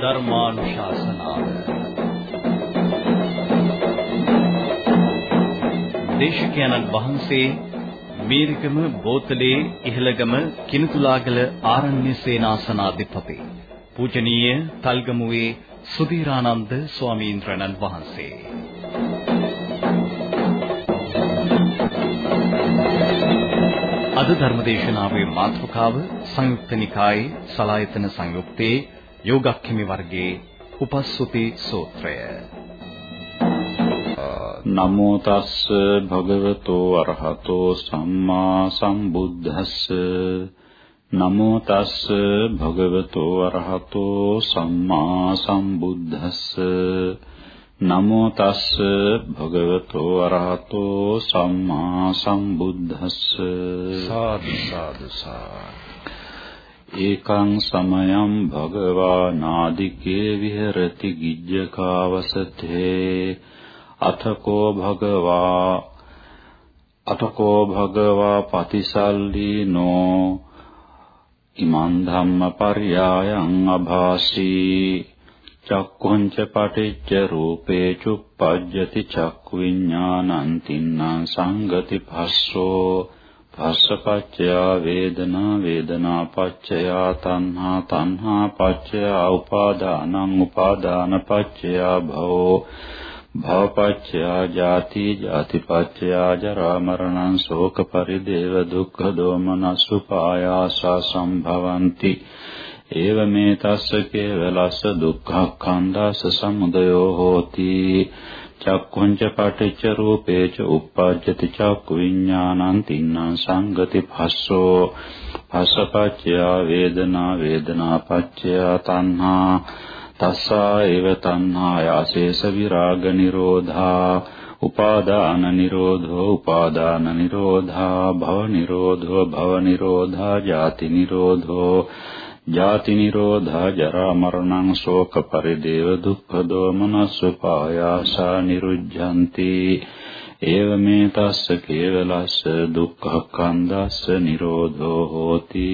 ධර්මානුශාසනාව. දේශකයන්න් වහන්සේ මීරිකම බෝතලේ ඉහළගම කිනුතුලාගල ආරණ්‍ය සේනාසනාධිපති පූජනීය තල්ගමුවේ සුධීරානන්ද ස්වාමීන් වහන්සේ. අද ධර්මදේශනාවේ මාතෘකාව සංයුක්ත නිකායේ සලායතන සංයුක්තේ යෝගක්ඛිමි වර්ගයේ උපස්සුති සූත්‍රය. නමෝ තස්ස භගවතෝ අරහතෝ සම්මා සම්බුද්දස්ස. නමෝ තස්ස භගවතෝ අරහතෝ සම්මා සම්බුද්දස්ස. නමෝ තස්ස භගවතෝ අරහතෝ සම්මා සම්බුද්දස්ස. සාදු සාදු ඒකං සමයං භගවා නාදිකේ විහෙරති ගිජ්ජකාවසතේ। අතකෝ භගවා අතකෝ භගවා පතිසල්ලීනෝ ඉමන් ධම්ම පර්යායං අභාසී। චක්ඛුංච පටිච්ච රූපේ චුප්පජ්ජති චක්ඛු විඥානං තින්නම් සංගති භස්සෝ භස්සපච්චය වේදනා වේදනා පච්චය තණ්හා තණ්හා පච්චය උපාදානං උපාදාන පච්චය භවෝ භවපච්චය ජාති ජාතිපච්චය ජරා මරණං ශෝක පරිදේව දුක්ඛ දෝමනස් උපායාසා සම්භවಂತಿ. ඒව මේ තස්ස කේවලස්ස දුක්ඛඛණ්ඩාස සමුදයෝ හෝති. චක්ඛුංච පටිච්ච රූපේච උප්පජ්ජති චක්ඛු විඥානං තින්නම් සංගති භස්සෝ. භස්සපච්චය වේදනා වේදනාපච්චය තණ්හා. තස්සා ඒව තණ්හා යාසේස විරාග නිරෝධා. උපාදාන නිරෝධෝ උපාදාන නිරෝධා. භව නිරෝධෝ භව නිරෝධා. ජාති නිරෝධෝ. ජාති නිරෝධා ජරා මරණං ශෝක පරිදේව දුක්ඛ දෝමනස්සපායාසා නිරුද්ධಂತಿ ඒව මේ තස්ස කේවලස්ස දුක්ඛ කන්දස්ස නිරෝධෝ හෝති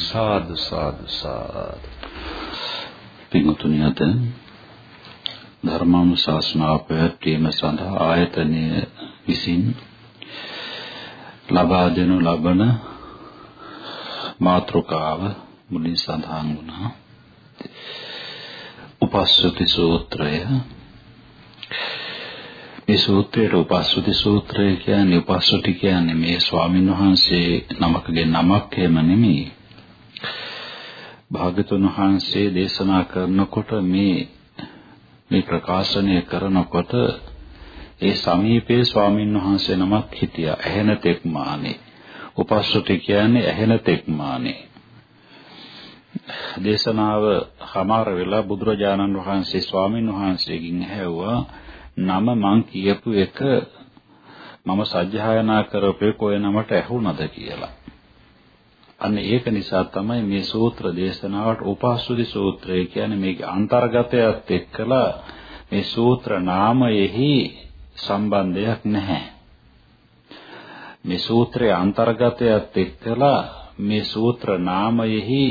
සාදු සාදු සාදු පින්තුනි අද ධර්මානුශාසනාව පැවැත්වීම සඳහා ආයතනය විසින් ලබා දෙනු ලබන මාතෘකාව මුලින් සඳහන් වුණා. උපස්සති සූත්‍රය මේ සූත්‍රයේ උපස්සති සූත්‍රය කියන්නේ උපස්සති කියන්නේ මේ ස්වාමීන් වහන්සේ නමකගේ නමක් එහෙම නෙමෙයි. භාගතුන් වහන්සේ දේශනා කරනකොට මේ මේ ප්‍රකාශනය කරනකොට ඒ සමීපයේ ස්වාමීන් වහන්සේ නමක් හිටියා. ඇහෙන තෙක් මානේ. උපස්සති කියන්නේ ඇහෙන තෙක්මානේ. දේශනාව හමාර වෙලා බුදුරජාණන් වහන්සේ ස්වාමීන් වහන්සේගෙන් ඇහුවා නම මං කියපු එක මම සජ්ජායනා කරපු කොයි නමට ඇහුණද කියලා. අන්න ඒක නිසා තමයි මේ සූත්‍ර දේශනාවට උපාසුදි සූත්‍රය කියන්නේ මේකේ අන්තර්ගතයත් එක්කලා මේ සූත්‍ර නාමයෙහි සම්බන්ධයක් නැහැ. මේ සූත්‍රයේ අන්තර්ගතයත් එක්කලා මේ සූත්‍ර නාමයෙහි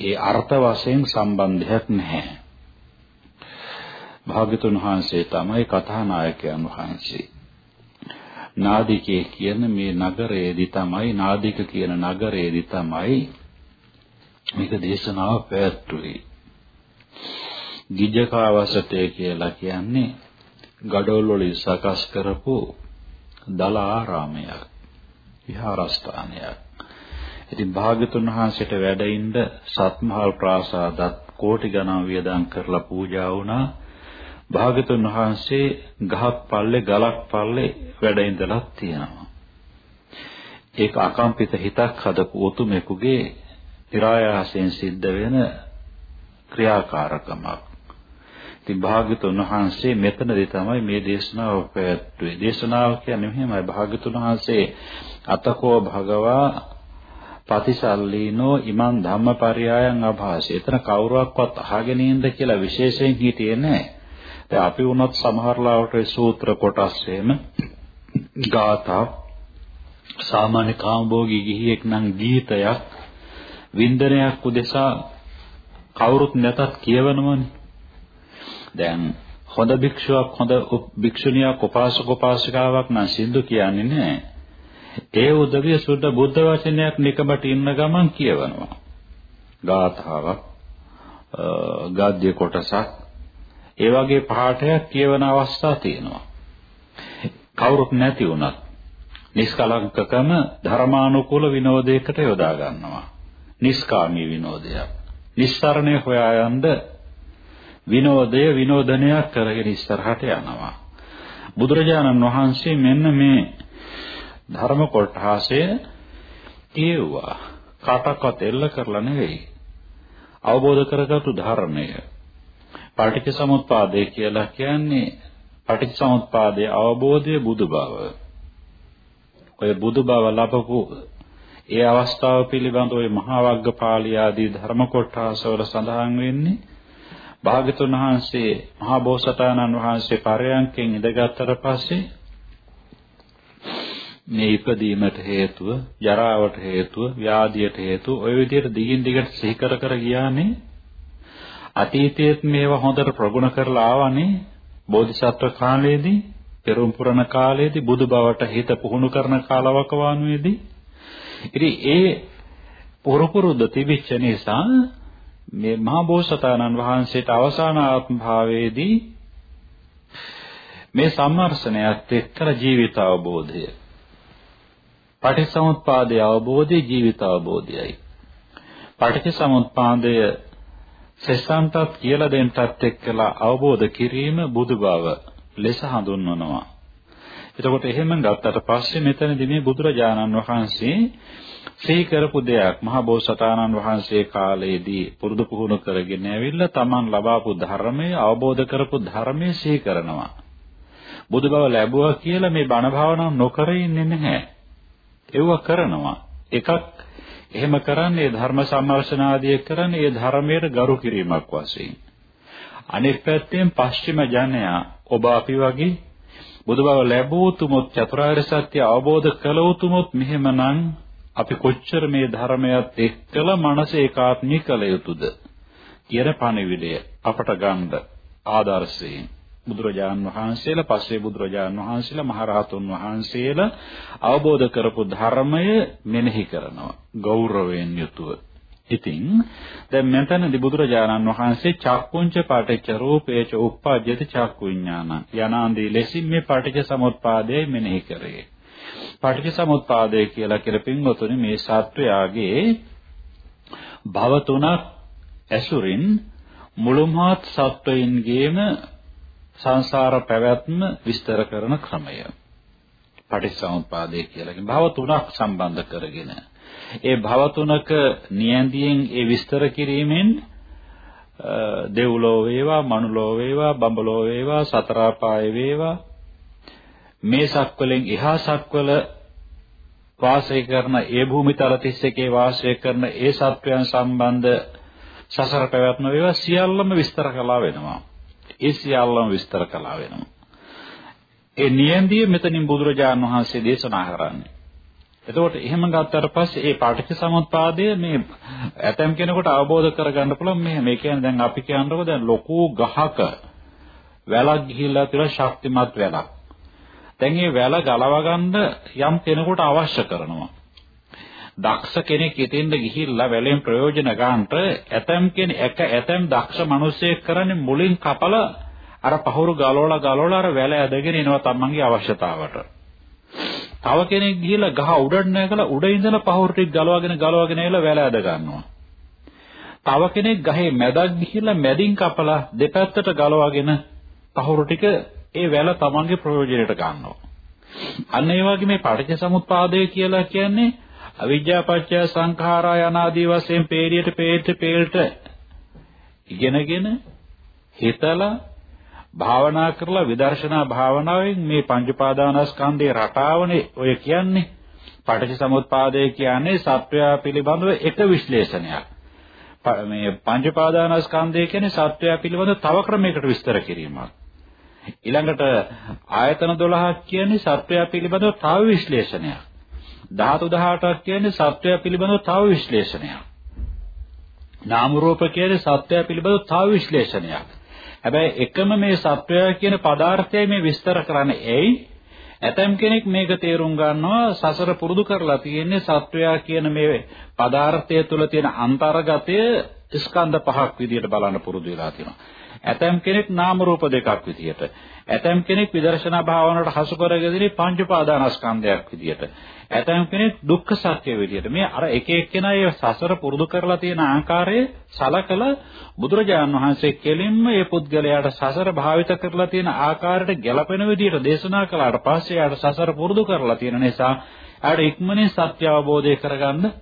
ඒ අර්ථ වශයෙන් සම්බන්ධයක් නැහැ. භාග්‍යතුන් වහන්සේ තමයි කථානායකයන් වහන්සේ. නාදිකේ කියන මේ නගරයේදී තමයි නාදික කියන නගරයේදී තමයි මේක දේශනාව පැවැත්වුවේ. ගිජ්ජකාවසතේ කියලා කියන්නේ ගඩොල් වලින් සකස් කරපු දල ආරාමයක් විහාරස්ථානයක්. ඉතින් භාග්‍යතුන් වහන්සේට වැඩ ඉන්න සත්මහල් ප්‍රාසාදත් කෝටි ගණන් වියදම් කරලා පූජා වුණා. භාග්‍යතුන් වහන්සේ ගහක් පල්ලේ ගලක් පල්ලේ වැඩ ඉඳලා තියෙනවා. ඒක අකම්පිත හිතක් හදපු උතුමෙකුගේ ඉරායාසයෙන් සිද්ධ වෙන ක්‍රියාකාරකමක්. ඉතින් භාග්‍යතුන් වහන්සේ මෙතනදී තමයි මේ දේශනාව පැවැත්වුවේ. දේශනාව කියන්නේ මෙහෙමයි භාග්‍යතුන් වහන්සේ අතකෝ භගවා පතිසල්ලීනෝ ඉමන් ධම්මපරයයන් අභාසය. එතන කවුරුවක්වත් අහගෙන ඉන්න කියලා විශේෂයෙන් හිටියේ නැහැ. දැන් අපි වුණත් සමහර ලාවට සූත්‍ර කොටස් එහෙම ගාථා සාමාන්‍ය කාමභෝගී ගිහියෙක් නම් ගීතයක් වින්දනයක් උදෙසා කවුරුත් නැතත් කියවනවනේ. දැන් හොඳ භික්ෂුවක් හොඳ භික්ෂුණියක් උපාසක උපාසිකාවක් නම් සින්දු කියන්නේ නැහැ. ඒ උදවිය සුද්ධ බුද්ධ වචනයක් නිකමට ඉන්න ගමන් කියවනවා. ගාථාවක් ගාද්‍ය කොටසක් ඒ වගේ පාඨයක් කියවන අවස්ථා තියෙනවා. කවුරුත් නැති වුණත් නිෂ්කලංකකම ධර්මානුකූල විනෝදයකට යොදා ගන්නවා. නිෂ්කාමී විනෝදයක්. නිස්සරණය හොයා යන්න විනෝදය විනෝදනයක් කරගෙන ඉස්සරහට යනවා. බුදුරජාණන් වහන්සේ මෙන්න මේ ධර්ම කොටහසය කියුවා. කාටවත් එල්ල කරලා නෙවෙයි. අවබෝධ කරගත්තු ධර්මය. පටිච්ච සමුප්පාදය කියලා කියන්නේ පටිච්ච සමුප්පාදයේ අවබෝධය බුදු බව. ඔය බුදු බව ලැබපු ඒ අවස්ථාව පිළිබඳ ඔය මහා වග්ගපාළී ආදී ධර්ම කොටසවල සඳහන් වෙන්නේ භාගතුන් වහන්සේ මහා බෝසතාණන් වහන්සේ පරයන්කෙන් ඉඳගත්තට පස්සේ මේ ඉපදීමට හේතුව, ජරාවට හේතුව, ව්‍යාධියට හේතුව ඔය විදිහට දිගින් දිගට සිහි කර කර ගියානේ. අතීතයේත් මේවා හොඳට ප්‍රගුණ කරලා ආවනේ. බෝධිසත්ව කාලයේදී, පෙරම් පුරණ කාලයේදී බුදු බවට හිත පුහුණු කරන කාලවකවානුවේදී. ඉතින් ඒ පුරුපුරුද්ද තිබිච්ච නිසා මේ මහා බෝසතාණන් වහන්සේට අවසාන ආත්ම භාවයේදී මේ සම්මර්ෂණයත් එක්කලා ජීවිත අවබෝධය පටිච්චසමුප්පාදයේ අවබෝධය ජීවිත අවබෝධයයි. පටිච්චසමුප්පාදය සෙස්සන්ටත් කියලා දෙන්නටත් එක්කලා අවබෝධ කිරීම බුදු බව ලෙස හඳුන්වනවා. එතකොට එහෙම ගත්තට පස්සේ මෙතනදී මේ බුදුරජාණන් වහන්සේ සිහි කරපු දෙයක් මහා බෝසතාණන් වහන්සේ කාලයේදී පුරුදු පුහුණු කරගෙන ඇවිල්ලා Taman ලබාපු ධර්මය අවබෝධ කරපු ධර්මය සිහි කරනවා. බුදු බව ලැබුවා කියලා මේ බණ භාවනාව නොකර ඉන්නේ නැහැ. ඒව කරනවා. එකක් එහෙම කරන්නේ ධර්ම සම්මර්ෂණාදිය කරන්නේ ඒ ධර්මයට ගරු කිරීමක් වශයෙන්. අනෙක් පැත්තෙන් පශ්චිම ජනයා ඔබ අපි වගේ බුදු බව ලැබූ තුමුත් චතුරාර්ය සත්‍ය අවබෝධ කළ උතුමුත් මෙහෙමනම් අපි කොච්චර මේ ධර්මයත් එක්කලා මනස ඒකාත්මී කළ යුතුද කියන පණිවිඩය අපට ගන්න ආදර්ශයෙන් බුදුරජාන් වහන්සේලා පස්සේ බුදුරජාන් වහන්සේලා මහරහතුන් වහන්සේලා අවබෝධ කරපු ධර්මය මෙනෙහි කරනවා ගෞරවයෙන් යුතුව. ඉතින් දැන් මෙතනදී බුදුරජාණන් වහන්සේ චක්කුංච පාටිච්ච රූපේච උප්පජ්ජති චක්කු විඥාන යනාන්දී ලෙසින් මේ පාටිච්ච සමුප්පාදය මෙනෙහි කරේ. පාටිච්ච සමුප්පාදය කියලා කියලා පින්වතුනි මේ සත්වයාගේ භව තුනක් ඇසුරින් මුළුමහත් සත්වයින්ගේම සංසාර පැවැත්ම විස්තර කරන ක්‍රමය. පටිච්චසමුප්පාදය කියලා කියන භව තුනක් සම්බන්ධ කරගෙන ඒ භව තුනක නියැන්දියෙන් ඒ විස්තර කිරීමෙන් දෙව්ලෝ වේවා මනුලෝ වේවා බඹලෝ වේවා සතර පාය වේවා මේ සක්වලෙන් එහා සක්වල වාසය කරන ඒ භූමිතල 31 වාසය කරන ඒ සත්වයන් සම්බන්ධ සසර පැවැත්ම වේවා සියල්ලම විස්තර කළා වෙනවා ඒ සියල්ලම විස්තර කළා වෙනවා. ඒ නියන්දිය මෙතනින් බුදුරජාණන් වහන්සේ දේශනා කරන්නේ. එතකොට එහෙම ගත්තට පස්සේ ඒ පාටිච්ච සමුප්පාදය මේ ඇතම් කෙනෙකුට අවබෝධ කරගන්න පුළුවන් මේ මේ කියන්නේ දැන් අපි කියනකො දැන් ලොකු ගහක වැලක් ගිහිල්ලා තියෙන ශක්තිමත් වැලක්. දැන් මේ වැල ගලව ගන්න යම් කෙනෙකුට අවශ්‍ය කරනවා. දක්ෂ කෙනෙක් ඉතින්ද ගිහිල්ලා වැලෙන් ප්‍රයෝජන ගන්නට ඇතම් කෙනෙක් එක ඇතම් දක්ෂ මිනිසෙක් කරන්නේ මුලින් කපලා අර පහුරු ගලවලා ගලවලා අර වැල ඇදගෙන එනවා තමන්ගේ අවශ්‍යතාවට. තව කෙනෙක් ගිහිල්ලා ගහ උඩට නැගලා උඩ ඉඳලා පහුරු ටික ගලවගෙන ගලවගෙන එලා වැල ඇද ගන්නවා. තව කෙනෙක් ගහේ මැදක් ගිහිල්ලා මැදින් කපලා දෙපැත්තට ගලවගෙන පහුරු ටික ඒ වැල තමන්ගේ ප්‍රයෝජනයට ගන්නවා. අන්න ඒ වගේ මේ පටිච්ච සමුප්පාදය කියලා කියන්නේ අවිජ්ජා පත්‍ය සංඛාරා යනාදී වශයෙන් peeriyට peerට peerට ඉගෙනගෙන හිතලා භාවනා කරලා විදර්ශනා භාවනාවෙන් මේ පංච පාදානස්කන්ධේ රටාවනේ ඔය කියන්නේ පටිච්ච සමුප්පාදය කියන්නේ සත්වයා පිළිබඳව එක විශ්ලේෂණයක්. මේ පංච පාදානස්කන්ධය කියන්නේ සත්වයා පිළිබඳව තව ක්‍රමයකට විස්තර කිරීමක්. ඊළඟට ආයතන 12ක් කියන්නේ සත්වයා පිළිබඳව තව විශ්ලේෂණයක්. ධාතු 18ක් කියන්නේ සත්වය පිළිබඳව තව විශ්ලේෂණයක්. නාම රූප කියන්නේ සත්‍යය පිළිබඳව තව විශ්ලේෂණයක්. හැබැයි එකම මේ සත්‍යය කියන පදාර්ථයයි මේ විස්තර කරන්නේ. එයි ඇතම් කෙනෙක් මේක තේරුම් ගන්නවා සසර පුරුදු කරලා තියෙන්නේ සත්වයා කියන මේ පදාර්ථය තුළ තියෙන අන්තර්ගතය ස්කන්ධ පහක් විදිහට බලන්න පුරුදු වෙලා තියෙනවා. ඇතම් කෙනෙක් නාම රූප දෙකක් විදිහට. ඇතම් කෙනෙක් විදර්ශනා භාවනාවට හසු කරගෙන පංච පාදානස්කන්ධයක් විදිහට. ඇතම් කෙනෙක් දුක්ඛ සත්‍ය විදිහට. මේ අර එක එක්කෙනා ඒ සසර පුරුදු කරලා තියෙන ආකාරයේ සලකල බුදුරජාණන් වහන්සේ කෙලින්ම මේ පුද්ගලයාට සසර භාවිත කරලා තියෙන ආකාරයට ගැළපෙන විදිහට දේශනා කළාට පස්සේ යාට සසර පුරුදු කරලා තියෙන නිසා යාට ඉක්මනින් සත්‍ය අවබෝධය කරගන්න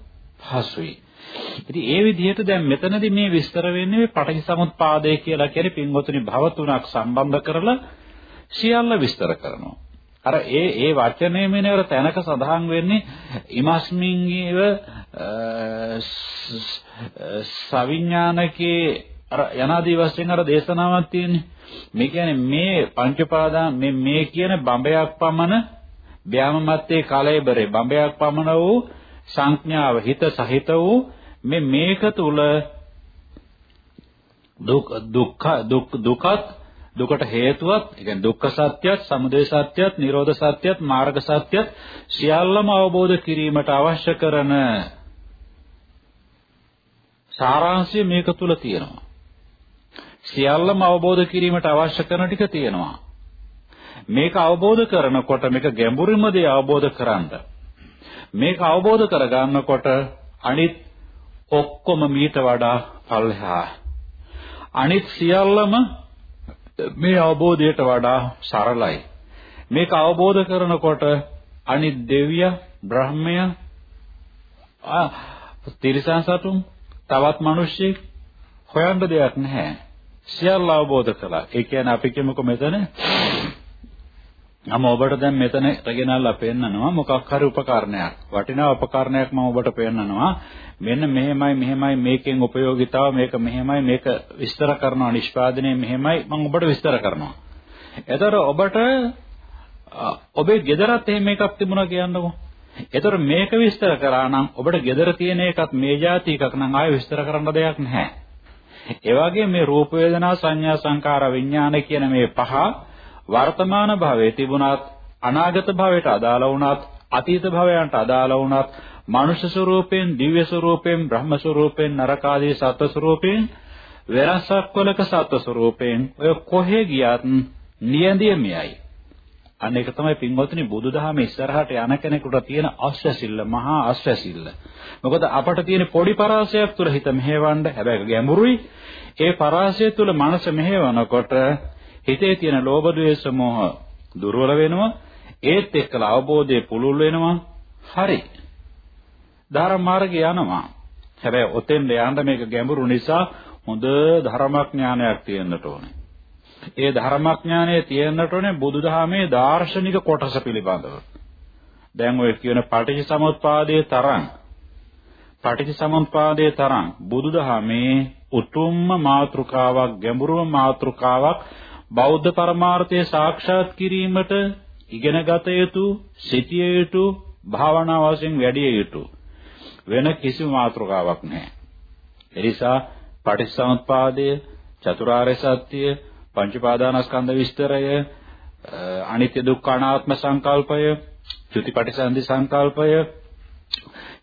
පහසුයි. ඉතින් ඒ විදිහට දැන් මෙතනදී මේ විස්තර වෙන්නේ මේ පටිච්චසමුප්පාදය කියලා කියන්නේ පින්වතුනි භව තුනක් සම්බන්ධ කරලා සියල්ල විස්තර කරනවා. අර ඒ ඒ වචනේ මෙනවර තැනක සඳහන් වෙන්නේ ඉමස්මින්ගේව සවිඥානකේ අර යනාදී වශයෙන් අර දේශනාවක් තියෙන්නේ. මේ කියන්නේ මේ පංච පාදා මේ මේ කියන බඹයක් පමණ බ්‍යාම මත්තේ කලෙබරේ බඹයක් පමණ වූ සංඥාව හිත සහිත වූ මේ මේක තුල දුක් දුක්ඛ දුක් දුකත් දුකට හේතුවත් ඒ කියන්නේ දුක්ඛ සත්‍යයත් සමුදය සත්‍යයත් නිරෝධ සත්‍යයත් මාර්ග සත්‍යයත් සියල්ලම අවබෝධ කිරීමට අවශ්‍ය කරන සාරාංශය මේක තුල තියෙනවා. සියල්ලම අවබෝධ කිරීමට අවශ්‍ය කරන ටික තියෙනවා. මේක අවබෝධ කරනකොට මේක ගැඹුරින්ම දේ අවබෝධ කරගන්න මේක අවබෝධ කරගන්නකොට අනිත් ඔක්කොම මීට වඩා පල්ලෙහා අනිත් සියල්ලම මේ අවබෝධයට වඩා සරලයි. මේක අවබෝධ කරනකොට අනිත් දෙවිය බ්‍රහ්මය ආ තිරිසන් සතුන් තවත් මිනිස්සෙක් හොයන්න දෙයක් නැහැ. සියල්ල අවබෝධ කළා. ඒ කියන්නේ අපි කියමුකෝ මෙතන මම ඔබට දැන් මෙතන රගෙනල්ලා පෙන්නනවා මොකක් හරි උපකරණයක්. වටිනා උපකරණයක් මම ඔබට පෙන්නනවා. මෙන්න මෙහෙමයි මෙහෙමයි මේකෙන් ප්‍රයෝගිතාව මේක මෙහෙමයි මේක විස්තර කරනවා නිෂ්පාදනය මෙහෙමයි මම ඔබට විස්තර කරනවා. එතකොට ඔබට ඔබේ ගෙදරත් එහෙම එකක් තිබුණා කියන්නකෝ. එතකොට මේක විස්තර කරා නම් ඔබට ගෙදර තියෙන එකත් මේ જાති එකක් නම් ආයෙ විස්තර කරන්න දෙයක් නැහැ. ඒ වගේ මේ රූප වේදනා සංඥා සංකාර විඥාන කියන මේ පහ වර්තමාන භවයේ තිබුණත් අනාගත භවයට අදාළ වුණත් අතීත භවයන්ට අදාළ වුණත් මනුෂ්‍ය ස්වરૂපයෙන් දිව්‍ය ස්වરૂපයෙන් බ්‍රහ්ම ස්වરૂපයෙන් නරක ආදී සත්ව ස්වરૂපයෙන් වෙනසක්වලක සත්ව ස්වરૂපයෙන් ඔය කොහෙ ගියත් නියඳියමයි අන්න ඒක තමයි පින්වත්නි බුදුදහම ඉස්සරහට යන කෙනෙකුට තියෙන අස්වැසිල්ල මහා අස්වැසිල්ල. මොකද අපට තියෙන පොඩි පරාසයක් තුල හිත මෙහෙවන්න හැබැයි ගැඹුරුයි. ඒ පරාසය තුල මනස මෙහෙවනකොට හිතේ තියෙන ලෝභ ද්වේෂ මොහ දුර්වල වෙනවා. ඒත් එක්කලා අවබෝධය පුළුල් වෙනවා. හරි. ධර්ම මාර්ගය යනවා. හැබැයි ඔතෙන් යන්න මේක ගැඹුරු නිසා හොඳ ධර්මඥානයක් තියෙන්නට ඕනේ. ඒ ධර්මඥානය තියෙන්නට ඕනේ බුදුදහමේ දාර්ශනික කොටස පිළිබඳව. දැන් ඔය කියන පටිච්චසමුප්පාදයේ තරම් පටිච්චසමුප්පාදයේ තරම් බුදුදහමේ උතුම්ම මාතෘකාවක් ගැඹුරුම මාතෘකාවක් බෞද්ධ පරමාර්ථය සාක්ෂාත් කිරීමට ඉගෙනගත යුතු, සිටිය යුතු, භාවනා වශයෙන් වැඩි යුතු වෙන කිසිම මාතෘකාවක් නැහැ. එනිසා පටිච්චසමුප්පාදය, චතුරාර්ය සත්‍ය, පංචපාදානස්කන්ධ විස්තරය, අනිත්‍ය දුක්ඛ අනාත්ම සංකල්පය, චුතිපටිසන්ධි සංකල්පය,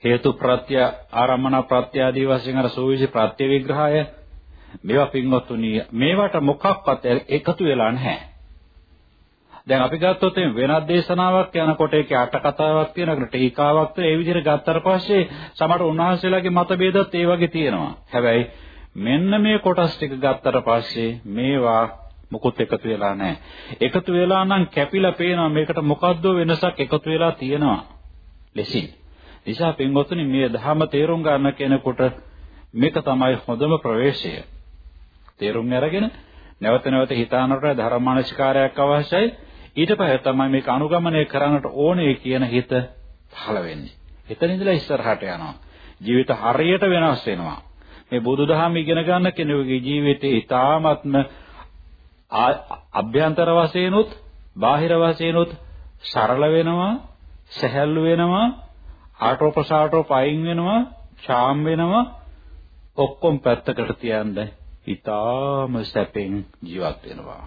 හේතු ප්‍රත්‍ය ආරම්මන ප්‍රත්‍ය ආදී වශයෙන් අර සෝවිසි ප්‍රත්‍ය විග්‍රහය මේවා පින්වත්තුනි මේවට මොකක්වත් එකතු වෙලා නැහැ. දැන් අපි ගත්තොත් වෙනත් දේශනාවක් යනකොට ඒකේ අට කතාවක් තියෙනවා ටීකාවක් තියෙන ඒ විදිහට ගත්තට පස්සේ සමහර උන්වහන්සේලාගේ මතභේදත් ඒ වගේ තියෙනවා. හැබැයි මෙන්න මේ කොටස් ටික ගත්තට පස්සේ මේවා මොකොත් එකතු වෙලා නැහැ. එකතු වෙලා නම් කැපිලා පේනවා මේකට මොකද්ද වෙනසක් එකතු වෙලා තියෙනවා. ලෙසින්. නිසා පින්වත්නි මේ ධර්ම තේරුම් ගන්න කෙනෙකුට මේක තමයි හොඳම ප්‍රවේශය. තේරුම් අරගෙන නැවත නැවත හිතානට ධර්මානුෂ්කාරයක් අවශ්‍යයි. ඊට පස්සේ තමයි මේක අනුගමනය කරන්නට ඕනේ කියන හිත පහළ වෙන්නේ. එතන ඉඳලා ඉස්සරහට යනවා. ජීවිත හරියට වෙනස් වෙනවා. මේ බුදුදහම ඉගෙන ගන්න කෙනෙකුගේ ජීවිතේ ඊ타ත්ම අභ්‍යන්තර වශයෙන්ුත් බාහිර වශයෙන්ුත් සරල වෙනවා, සැහැල්ලු වෙනවා, ආටෝප සාටෝප අයින් වෙනවා, ඡාම් වෙනවා. ඔක්කොම පැත්තකට තියන්න ඊටාම සැපෙන් ජීවත් වෙනවා.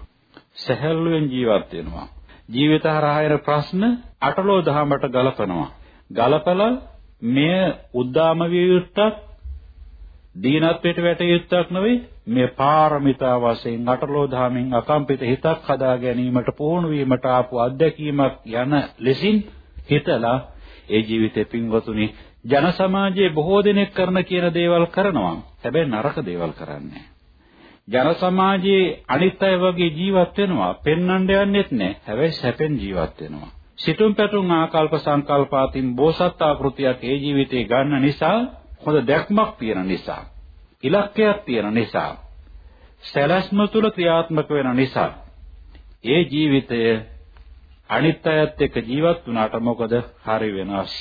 සැහැල්ලුවෙන් ජීවත් වෙනවා. ජීවිත හරහා ප්‍රශ්න අටලෝ දහමට ගලපනවා. ගලපලා මෙය උද්දාම විය යුත්තක් දීනත්වයට වැටිය යුත්තක් නෙවෙයි මේ පාරමිතා වශයෙන් අටලෝ දහමින් අකම්පිත හිතක් හදා ගැනීමට පුහුණු වීමට ආපු අත්දැකීමක් යන ලෙසින් හිතලා ඒ ජීවිතේ පින්වතුනි ජන සමාජයේ බොහෝ දෙනෙක් කරන කියන දේවල් කරනවා. හැබැයි නරක දේවල් කරන්නේ ජන සමාජයේ අනිත් අය වගේ ජීවත් වෙනවා. පෙන්වන්න යන්නෙත් නැහැ. හැබැයි සැපෙන් ජීවත් වෙනවා. සිතුම් පැතුම් ආකල්ප සංකල්පාතින් බෝසත් ආකෘතියක් ඒ ජීවිතේ ගන්න නිසා හොඳ දැක්මක් තියෙන නිසා ඉලක්කයක් තියෙන නිසා සැලැස්ම තුල ක්‍රියාත්මක වෙන නිසා ඒ ජීවිතය අනිත් අයත් එක්ක ජීවත් වුණාට මොකද හරි වෙනස්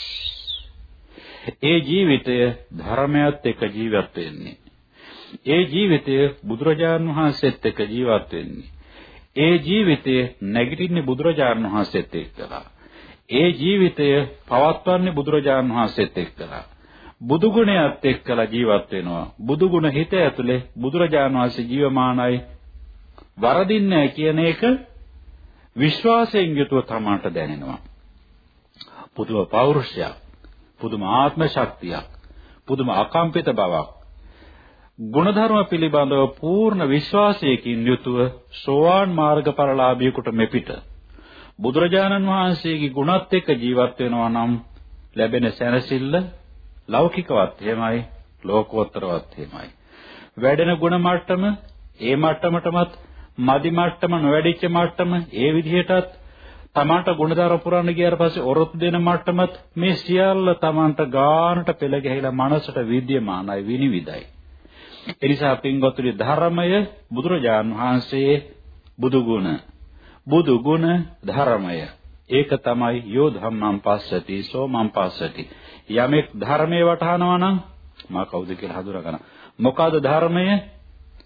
ඒ ජීවිතය ධර්මයත් එක්ක ජීවත් වෙන්නේ. ඒ ජීවිතය බුදුරජාණන් වහන්සේත් එක්ක ජීවත් වෙන්නේ. ඒ ජීවිතය නැගිටින්නේ බුදුරජාණන් වහන්සේත් එක්කලා. ඒ ජීවිතය පවත්වන්නේ බුදුරජාණන් වහන්සේත් එක්කලා. බුදු ගුණයත් එක්කලා ජීවත් වෙනවා. බුදු ගුණ හිත ඇතුලේ බුදුරජාණන් වහන්සේ ජීවමානයි වරදින්නේ කියන එක විශ්වාසයෙන් යුතුව තමන්ට දැනෙනවා. පුදුම පෞරුෂයක්. පුදුම ආත්ම ශක්තියක් පුදුම අකම්පිත බවක් ගුණධර්ම පිළිබඳව පූර්ණ විශ්වාසයකින් යුතුව සෝවාන් මාර්ගඵලලාභියෙකුට මෙපිට බුදුරජාණන් වහන්සේගේ ගුණත් එක්ක ජීවත් වෙනවා නම් ලැබෙන සැනසෙල්ල ලෞකිකවත් එහෙමයි ලෝකෝත්තරවත් එහෙමයි වැඩෙන ගුණ මට්ටම ඒ මට්ටමටමත් මදි මට්ටම නොවැඩිච්ච මට්ටම ඒ විදිහටත් තමන්ට ගුණධර්ම පුරන්න ගියාට පස්සේ ඔරොත්තු දෙන මට්ටමත් මේ සියල්ල තමන්ට ගානට පෙළ ගැහිලා මනසට විද්‍යමානයි විනිවිදයි. ඒ නිසා පින්වත්නි ධර්මය බුදුරජාන් වහන්සේ බුදු ගුණ බුදු ගුණ ධර්මය ඒක තමයි යෝ ධම්මං පස්සති සෝ මං පස්සති යමෙක් ධර්මයේ වටහනවා නම් මා කවුද කියලා හඳුනගන්න මොකද්ද ධර්මය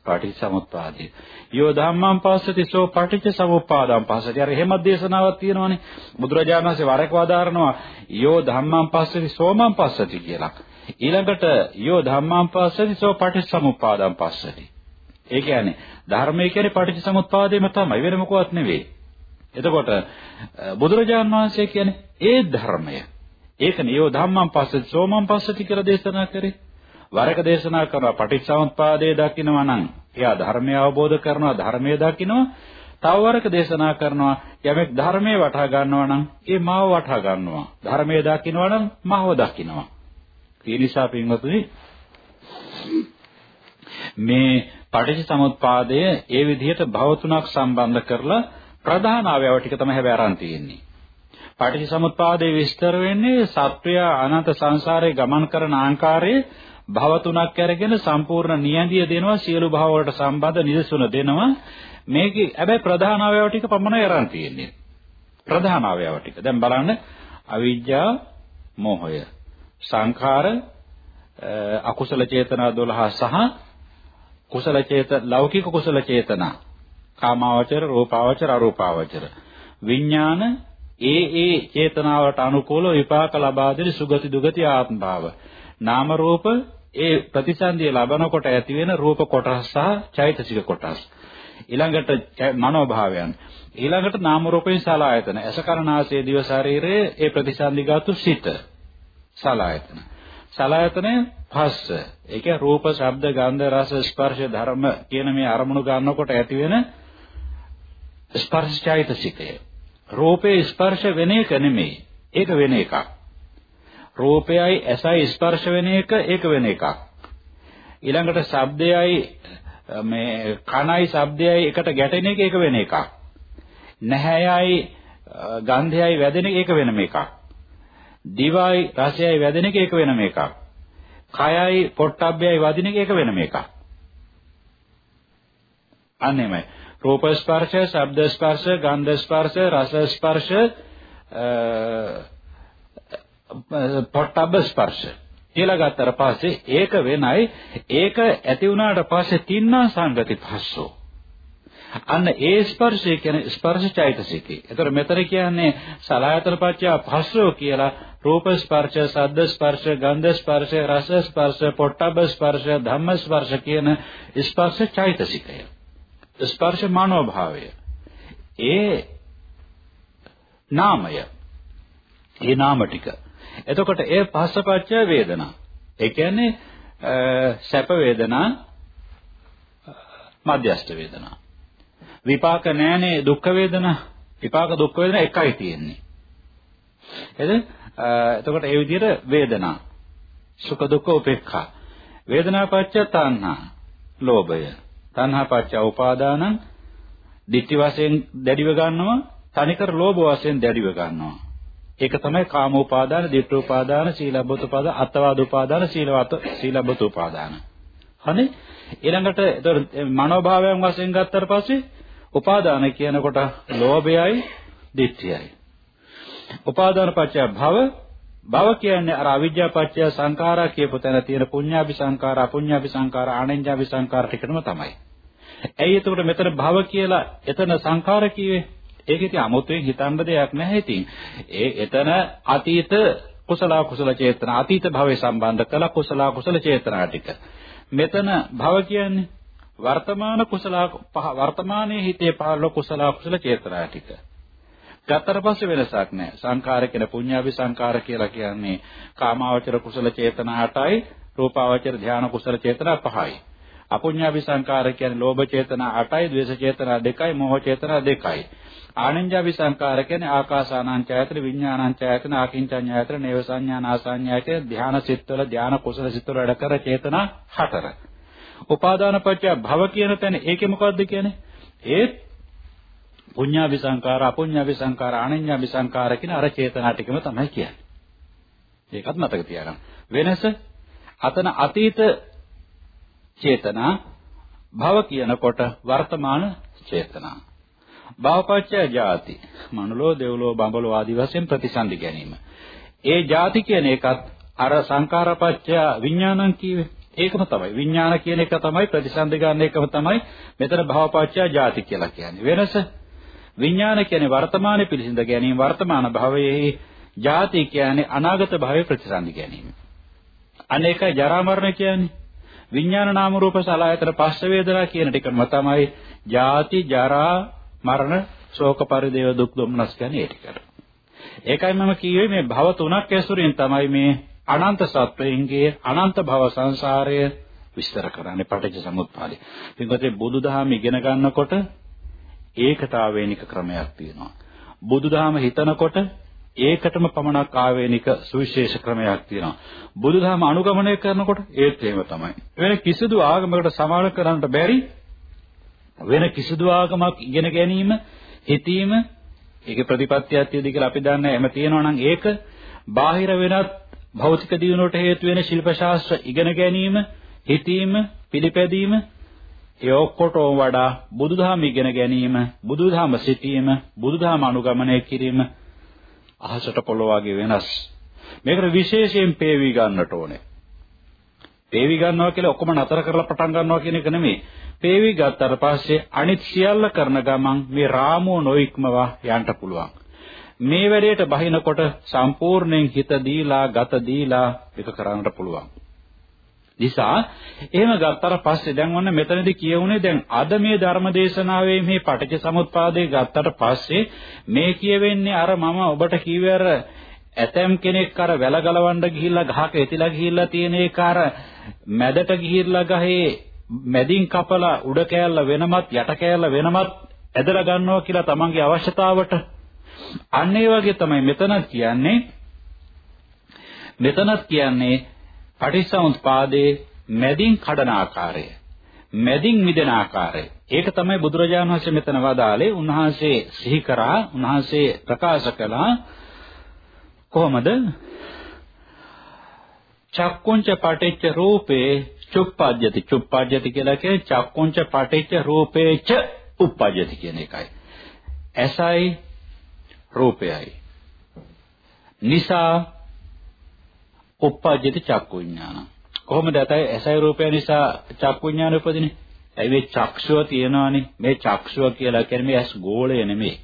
පටිච්චසමුප්පාදේ. යෝ ධම්මං පස්සති සෝ පටිච්ච සමුප්පාදං පස්සති. අර එහෙම දේශනාවක් තියෙනවානේ. බුදුරජාණන් වහන්සේ වරක වදාරනවා යෝ ධම්මං පස්සති සෝමං පස්සති කියලා. ඊළඟට යෝ ධම්මං පස්සති සෝ පටිච්ච සමුප්පාදං පස්සති. ඒ කියන්නේ ධර්මය කියන්නේ පටිච්ච සමුප්පාදේම තමයි වෙන මොකවත් නෙවෙයි. එතකොට බුදුරජාණන් වහන්සේ කියන්නේ ඒ ධර්මය. ඒකනේ යෝ ධම්මං පස්සති සෝමං පස්සති කියලා දේශනා කරේ. වරක දේශනා කරනවා පටිච්චසමුප්පාදයේ දකින්නවා නම් එයා ධර්මය අවබෝධ කරනවා ධර්මය දකින්නවා තව වරක දේශනා කරනවා යමෙක් ධර්මයේ වටහා ගන්නවා නම් ඒ මාව වටහා ගන්නවා ධර්මයේ දකින්නවා නම් මාව දකින්නවා ඒ නිසා පින්වතුනි මේ පටිච්චසමුප්පාදය ඒ විදිහට භව තුනක් සම්බන්ධ කරලා ප්‍රධාන අවයව ටික තමයි හැබැයි අරන් තියෙන්නේ. පටිච්චසමුප්පාදයේ විස්තර වෙන්නේ සත්වය අනන්ත සංසාරේ ගමන් කරන ආකාරයේ භව තුනක් අරගෙන සම්පූර්ණ නියැදිය දෙනවා සියලු භව වලට සම්බන්ධ නිදසුන දෙනවා. මේකේ හැබැයි ප්‍රධාන අවයව ටික පමණයි අරන් තියෙන්නේ. ප්‍රධාන අවයව ටික. දැන් බලන්න අවිජ්ජා මෝහය. සංඛාර අකුසල චේතනා 12 සහ කුසල චේත ලෞකික කුසල චේතනා කාමාවචර රූපාවචර අරූපාවචර විඥාන ඒ ඒ චේතනාවට අනුකූල විපාක ලබා දෙන සුගති දුගති ආත්ම භාව නාම රූප ඒ ප්‍රතිසන්දිය ලබනකොට ඇති වෙන රූප කොටස් සහ චෛතසික කොටස්. ඊළඟට මනෝභාවයන්. ඊළඟට නාම රූපයෙන් සලආයතන. අසකරණාසයේ දිව ශරීරයේ ඒ ප්‍රතිසන්දිගත සිත. සලආයතන. සලආයතනය පස්ස. ඒ කියන්නේ රූප, ශබ්ද, ගන්ධ, රස, ස්පර්ශ, ධර්ම කියන මේ අරමුණු ගන්නකොට ඇති වෙන ස්පර්ශ චෛතසිකය. රූපේ ස්පර්ශ වෙන එක නෙමෙයි. ඒක වෙන එකක්. රූපයයි ඇසයි ස්පර්ශ වෙන එක ඒක වෙන එකක්. ඊළඟට ශබ්දයයි මේ කනයි ශබ්දයයි එකට ගැටෙන එක ඒක වෙන එකක්. නැහැයයි ගන්ධයයි වැදෙන එක ඒක වෙනම එකක්. දිවයි රසයයි වැදෙන එක ඒක වෙනම එකක්. කයයි පොට්ටබ්බයයි වදින එක ඒක වෙනම එකක්. අන්නේමයි. රූප ස්පර්ශ, ශබ්ද ස්පර්ශ, ගන්ධ ස්පර්ශ, රස ස්පර්ශ පොට්ටබ්බ ස්පර්ශ කියලා ගත්තට පස්සේ ඒක වෙනයි ඒක ඇති වුණාට පස්සේ තින්නා සංගති පස්සෝ අන්න ඒ ස්පර්ශය කියන්නේ ස්පර්ශ චෛතසිකේ. ඒතර මෙතන කියන්නේ සලආයතන පත්‍ය භස්සෝ කියලා රූප ස්පර්ශ, සද්ද ස්පර්ශ, ගන්ධ ස්පර්ශ, රස ස්පර්ශ, පොට්ටබ්බ ස්පර්ශ, ධම්ම ස්පර්ශ කියන ස්පර්ශ චෛතසිකය. ස්පර්ශ මනෝභාවය. ඒ නාමය. ඒ නාම ටික. එතකොට ඒ පස්සපච්ච වේදනා. ඒ කියන්නේ සැප වේදනා මධ්‍යස්ථ වේදනා. විපාක නැහැනේ දුක් වේදනා. විපාක දුක් වේදනා එකයි තියෙන්නේ. එතන එතකොට ඒ විදිහට වේදනා සුඛ දුක්ඛ උපේක්ඛා වේදනා පච්ච තණ්හා ලෝභය තණ්හා පච්ච උපාදානං ditthi වශයෙන් දැඩිව ගන්නවා තනිකර ලෝභ වශයෙන් දැඩිව ගන්නවා ඒක තමයි කාමෝපාදාන, ditthෝපාදාන, සීලබ්බතෝපාදාන, අත්වාද උපාදාන, සීලවත සීලබ්බත උපාදාන. හරි? ඊළඟට එතකොට මනෝභාවයන් වශයෙන් ගත්තට පස්සේ උපාදාන කියනකොට ලෝභයයි, ditthiyයි. උපාදාන පත්‍ය භව භව කියන්නේ අර අවිජ්ජා පත්‍ය සංඛාරා කියපු තැන තියෙන පුඤ්ඤාභි සංඛාරා, අපුඤ්ඤාභි සංඛාරා, ආනෙන්ජාභි සංඛාර ටිකම තමයි. ඇයි එතකොට මෙතන භව කියලා එතන සංඛාර කියේ? ඒක ඉතින් 아무තෙන් හිතන්න දෙයක් නැහැ ඉතින්. ඒ එතන අතීත කුසල කුසල චේතන අතීත භවයේ සම්බන්ධ කළ කුසල කුසල චේතනා ටික. මෙතන භව කියන්නේ වර්තමාන කුසල පහ වර්තමානයේ හිතේ පහළ කුසල කුසල චේතනා ටික. ගතතර පස්සේ වෙනසක් නැහැ. සංකාර කියන පුඤ්ඤාවි සංකාර කියලා කියන්නේ කාමාවචර කුසල චේතනා 8යි, රූපාවචර ධාන කුසල චේතනා 5යි. අපුඤ්ඤාවි සංකාර කියන්නේ ලෝභ චේතනා 8යි, ද්වේෂ චේතනා 2යි, මෝහ චේතනා 2යි. ආනංජාවි සංකාර කියන්නේ ආකාසානංචයතන විඥානංචයතන ආකින්චඤ්ඤයතන නේව සංඥානාසඤ්ඤයතන ධානසිටවල ධාන කුසලසිටවල වැඩ කර චේතනා 4. උපාදානපත්‍ය භව කියන තැන ඒකේ මොකද්ද කියන්නේ? ඒත් පුඤ්ඤාවි සංඛාර, අපුඤ්ඤාවි සංඛාර, අනඤ්ඤාවි සංඛාර කියන අර චේතනා ටිකම තමයි කියන්නේ. ඒකත් මතක තියාගන්න. වෙනස අතන අතීත චේතනා භව කියනකොට වර්තමාන චේතනා. භවපච්චය ජාති. මනුලෝ, දෙව්ලෝ, බඹලෝ ආදී වශයෙන් ප්‍රතිසන්දි ගැනීම. ඒ ಜಾති කියන එකත් අර සංඛාරපච්චය විඥානං කියවේ. ඒකම තමයි. විඥාන කියන එක තමයි ප්‍රතිසන්දි ගන්න එකම තමයි මෙතන භවපච්චය ජාති කියලා කියන්නේ. වෙනස විඥාන කියන්නේ වර්තමානයේ පිළිසිඳ ගැනීම වර්තමාන භවයේ ජාති කියන්නේ අනාගත භවයේ ප්‍රතිසන්දි ගැනීම. අනේකයි ජරා මරණ කියන්නේ විඥාන නාම රූප සලආයතන පස්ස වේදනා කියන ටිකම තමයි ජාති ජරා මරණ, ශෝක පරිදේව දුක් දුම්නස් කියන්නේ ඒ ටිකට. ඒකයි මම කිව්වේ මේ භව තුනක් ඇසුරින් තමයි මේ අනන්ත සත්වයන්ගේ අනන්ත භව සංසාරය විස්තර කරන්නේ පටිච්ච සමුප්පාදේ. පින්වත්නි බුදුදහම ඉගෙන ගන්නකොට ඒකට ආවේනික ක්‍රමයක් තියෙනවා. බුදුදහම හිතනකොට ඒකටම පමණක් ආවේනික සුවිශේෂ ක්‍රමයක් තියෙනවා. බුදුදහම අනුගමනය කරනකොට ඒත් එහෙම තමයි. වෙන කිසිදු ආගමකට සමාන කරන්නට බැරි වෙන කිසිදු ආගමක් ඉගෙන ගැනීම, හිතීම, ඒකේ ප්‍රතිපත්තියක් තියෙදි කියලා අපි දන්නේ එහෙම තියෙනවා නම් ඒක බාහිර වෙනත් භෞතික දියුණුවට හේතු වෙන ශිල්ප ශාස්ත්‍ර ඉගෙන ගැනීම, හිතීම, පිළිපැදීම ඒ ඔක්කොටම වඩා බුදුදහම ඉගෙන ගැනීම, බුදුදහම සිටීම, බුදුදහම අනුගමනය කිරීම අහසට පොළොව වගේ වෙනස්. මේකට විශේෂයෙන් පේවි ගන්නට ඕනේ. පේවි ගන්නවා කියලා ඔක්කොම නතර කරලා පටන් ගන්නවා කියන එක නෙමෙයි. පේවි ගත්තට පස්සේ අනිත් සියල්ල කරන ගමන් මේ රාමෝ නොඉක්මවා යන්න පුළුවන්. මේ වැඩේට බහිනකොට සම්පූර්ණයෙන් හිත දීලා ගත දීලා එක කරන්නට පුළුවන්. නිසා එහෙම ගත්තට පස්සේ දැන් ඔන්න මෙතනදී කියවුනේ දැන් අද මේ ධර්ම දේශනාවේ මේ පටිච්ච සමුප්පාදේ ගත්තට පස්සේ මේ කියවෙන්නේ අර මම ඔබට කිව්වේ අර ඇතම් කෙනෙක් අර වැල ගලවන්න ගිහිල්ලා ගහක එතිලා ගිහිල්ලා තියෙන ඒක අර මැදට ගිහිල්ලා ගහේ මැදින් කපලා උඩ කෑල්ල වෙනමත් යට කෑල්ල වෙනමත් ඇදලා ගන්නවා කියලා තමන්ගේ අවශ්‍යතාවට අන්න ඒ වගේ තමයි මෙතනත් කියන්නේ. මෙතනත් කියන්නේ පටිච්චසමුප්පාදේ මැදින් කඩන ආකාරය මැදින් මිදෙන ආකාරය. ඒක තමයි බුදුරජාණන් වහන්සේ මෙතන වදාළේ. උන්වහන්සේ සිහි කරා උන්වහන්සේ ප්‍රකාශ කළා. කොහොමද? චක්කුංච පටිච්ච රූපේ චුප්පජ්ජති. චුප්පජ්ජති කියලා කියන්නේ චක්කුංච පටිච්ච රූපේච උප්පජ්ජති කියන එකයි. ඇසයි රූපයයි නිසා උප්පජ්ජති චක්කු විඥාන කොහොමද ඇතයි ඇසයි රූපය නිසා චක්කු විඥාන උපදිනේ ඇයි මේ චක්ෂුව තියෙනවනේ. මේ චක්ෂුව කියලා කියන්නේ මේ ඇස් ගෝලය නෙමෙයි.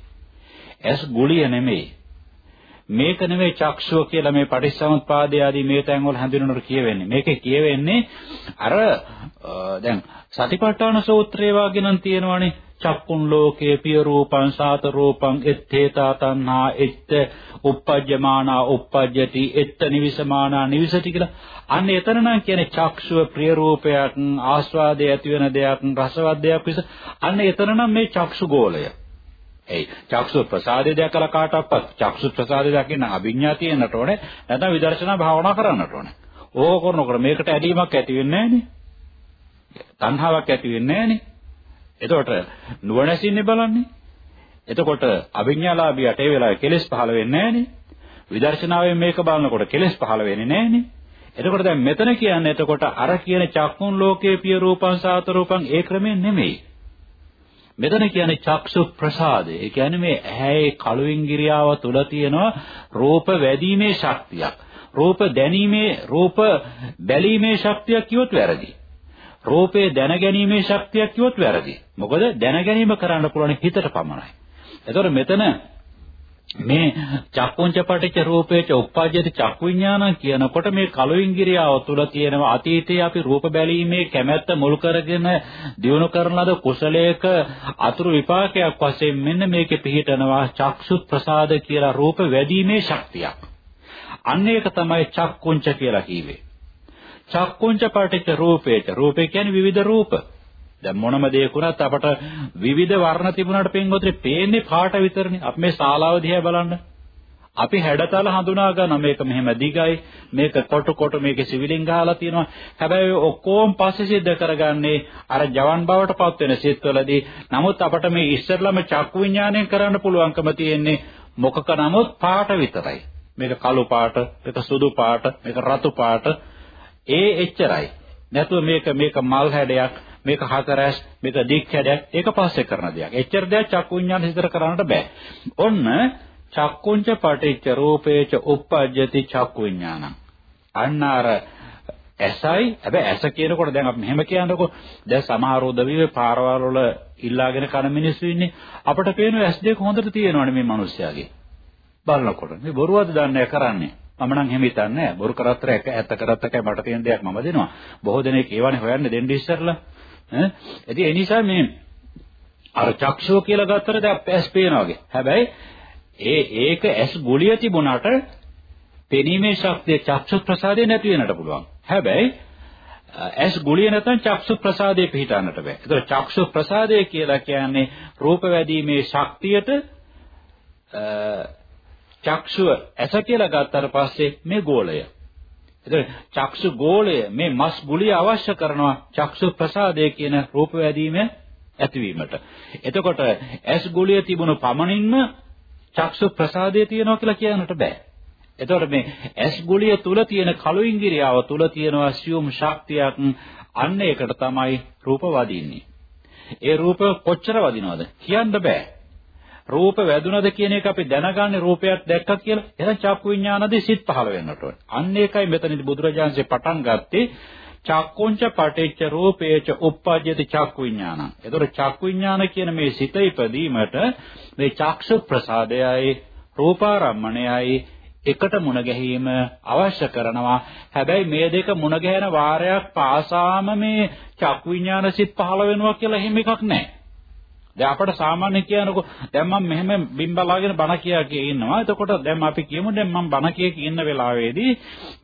ඇස් ගුලිය නෙමෙයි. මේක නෙමෙයි චක්ෂුව කියලා මේ පටිච්චසමුප්පාදය ආදී මේ තැන් වල හඳුනනකොට කියවෙන්නේ. මේකේ කියවෙන්නේ අර දැන් සතිපට්ඨාන සූත්‍රයේ වාගේ නම් තියෙනවනේ චක්කුන් ලෝකේ පිය රූපං සාත රූපං etteta තණ්හා එත්ත uppajjamana uppajjati etta nivisamana nivisati කියලා. අන්න එතන නම් කියන්නේ චක්ෂුව ප්‍රිය රූපයක් ආස්වාදයේ ඇති වෙන දෙයක් රසවත් දෙයක් විස. අන්න එතන නම් මේ චක්ෂු ගෝලය. එයි චක්ෂු ප්‍රසාදේ දැකලා කාටවත් චක්ෂු ප්‍රසාදේ දකින්න අභිඥා තියෙන්නට ඕනේ. නැත්නම් විදර්ශනා භාවනා කරන්නට ඕනේ. ඕක කරනකොට මේකට ඇලීමක් ඇති වෙන්නේ නැහනේ. තණ්හාවක් ඇති වෙන්නේ නැහනේ. එතකොට නුවණැසින්නේ බලන්නේ. එතකොට අභිඥාලාභියට ඒ වෙලාවේ කෙලෙස් පහළ වෙන්නේ නැහනේ. විදර්ශනාවෙන් මේක බලනකොට කෙලෙස් පහළ වෙන්නේ නැහනේ. එතකොට දැන් මෙතන කියන්නේ එතකොට අර කියන චක්කුන් ලෝකේ පිය රූපං සාත රූපං ඒ ක්‍රමයෙන් නෙමෙයි. මෙතන කියන්නේ චක්සු ප්‍රසාදය. ඒ කියන්නේ මේ ඇහැේ කළු ඉංගිරියාව තුල තියෙන රූප වැඩිීමේ ශක්තියක්. රූප දැනීමේ රූප බැලීමේ ශක්තියක් කිව්වොත් වැරදි. රූපේ දැනගැනීමේ ශක්තියක් කිව්වොත් වැරදි. මොකද දැනගැනීම කරන්න පුළුවන් හිතට පමණයි. එතකොට මෙතන මේ චක්කුංච පටිච්ච රූපේච උප්පජ්ජති චක්කු විඥාන කියනකොට මේ කලු ඉංගිරියාව තුල තියෙනවා අතීතයේ අපි රූප බැලීමේ කැමැත්ත මුල් කරගෙන දිනු කරන ලද කුසලයක අතුරු විපාකයක් වශයෙන් මෙන්න මේකේ පිහිටනවා චක්සු ප්‍රසාද කියලා රූප වැඩිීමේ ශක්තියක්. අන්න ඒක තමයි චක්කුංච කියලා කිව්වේ. චක්කුංච පටිච්ච රූපේච. රූපේ කියන්නේ විවිධ රූප. දැන් මොනම දෙයකුණත් අපට විවිධ වර්ණ තිබුණාට පෙන්වොත් පේන්නේ පාට විතරනේ. අපි මේ ශාලාව දිහා බලන්න. අපි හැඩතල හඳුනා ගන්න මේක මෙහෙම දිගයි. මේක කොට කොට මේකේ සිවිලින් ගහලා තියෙනවා. හැබැයි ඔක්කොම පස්සේ සිද්ධ කරගන්නේ අර ජවන් බවට පත් වෙන සිත්වලදී. නමුත් අපට මේ ඉස්සරළම චක්කු විඥාණයෙන් කරන්න පුළුවන්කම තියෙන්නේ මොකක නමුත් පාට විතරයි. මේක කළු පාට මේක සුදු පාට මේක රතු පාට. ඒ එච්චරයි. නැතුව මේක මේක මල් හැඩයක්, මේක හතරැස්, මේක දික් හැඩයක් ඒක පස්සේ කරන දෙයක්. එච්චර දෙයක් චක්කු විඤ්ඤාණ හිතර කරන්නට බෑ. ඔන්න චක්කුංච පටිච්ච රූපේච uppajjati චක්කු විඤ්ඤාණං. අන්න අර ඇසයි හැබැයි ඇස කියනකොට දැන් අපි මෙහෙම කියනකො දැන් සමහර උදවියේ පාරවල් වල ඉල්ලාගෙන කන මිනිස්සු ඉන්නේ අපිට පේන ඇස් දෙක හොඳට තියෙනවනේ මේ මිනිස්යාගේ බලනකොට මේ බොරුවද දන්නේ කරන්නේ මම නම් එහෙම හිතන්නේ නැහැ. බොරු කරත්තර එක ඇත්ත කරත්ත එකයි මට තියෙන දෙයක් මම දෙනවා. බොහෝ දෙනෙක් ඒවනේ හොයන්නේ දෙන්න ඉස්සරලා. ඈ ඉතින් ඒ නිසා මේ අර චක්ෂුව කියලා ගත්තට දැන් ඇස් පේනවා වගේ. හැබැයි ඒ ඒක ඇස් ගොලිය තිබුණාට පෙනීමේ ශක්තිය චක්ෂු ප්‍රසාදේ නැති වෙන්නට පුළුවන්. හැබැයි ඇස් ගොලිය නැත්නම් චක්ෂු ප්‍රසාදේ පිහිටන්නට බෑ. ඒතකොට චක්ෂු ප්‍රසාදය කියලා කියන්නේ රූප වැඩිීමේ ශක්තියට චක්ෂුව ඇස කියලා ගත්තාට පස්සේ මේ ගෝලය. එතකොට චක්ෂු ගෝලය මේ මස් ගුලිය අවශ්‍ය කරනවා චක්ෂු ප්‍රසාදය කියන රූප වැදීම ඇතිවීමට. එතකොට ඇස් ගුලිය තිබුණු පමණින්ම චක්ෂු ප්‍රසාදය තියෙනවා කියලා කියන්නට බෑ. එතකොට මේ ඇස් ගුලිය තුල තියෙන කළු ඉංගිරියාව තුල තියෙනවා සියුම් ශක්තියක් අන්න ඒකට තමයි රූප වදින්නේ. ඒ රූප කොච්චර වදිනවද කියන්න බෑ. රූප වැදුනද කියන එක අපි දැනගන්නේ රූපයක් දැක්කත් කියලා. එහෙනම් චක්කු විඥානදී සිත් පහළ වෙන්නට ඕනේ. අන්න ඒකයි මෙතනදී බුදුරජාන්සේ පටන් ගත්තේ චක්කුංච පටිච්ච රූපේච uppajjati චක්කු විඥානං. ඒතකොට චක්කු විඥාන කියන මේ සිත ඉපදීමට මේ චක්ෂු ප්‍රසාදයයි රූපාරම්මණයයි එකට මුණ ගැහිම අවශ්‍ය කරනවා. හැබැයි මේ දෙක මුණ ගැහෙන වාරයක් පාසාම මේ චක්කු විඥාන සිත් පහළ වෙනවා කියලා එහෙම එකක් නැහැ. දැන් අපිට සාමාන්‍ය කියනකො දැන් මම මෙහෙම බිම්බලාගෙන බණ කියා කිය ඉන්නවා. එතකොට දැන් අපි කියමු දැන් මම බණ කිය ඉන්න වෙලාවේදී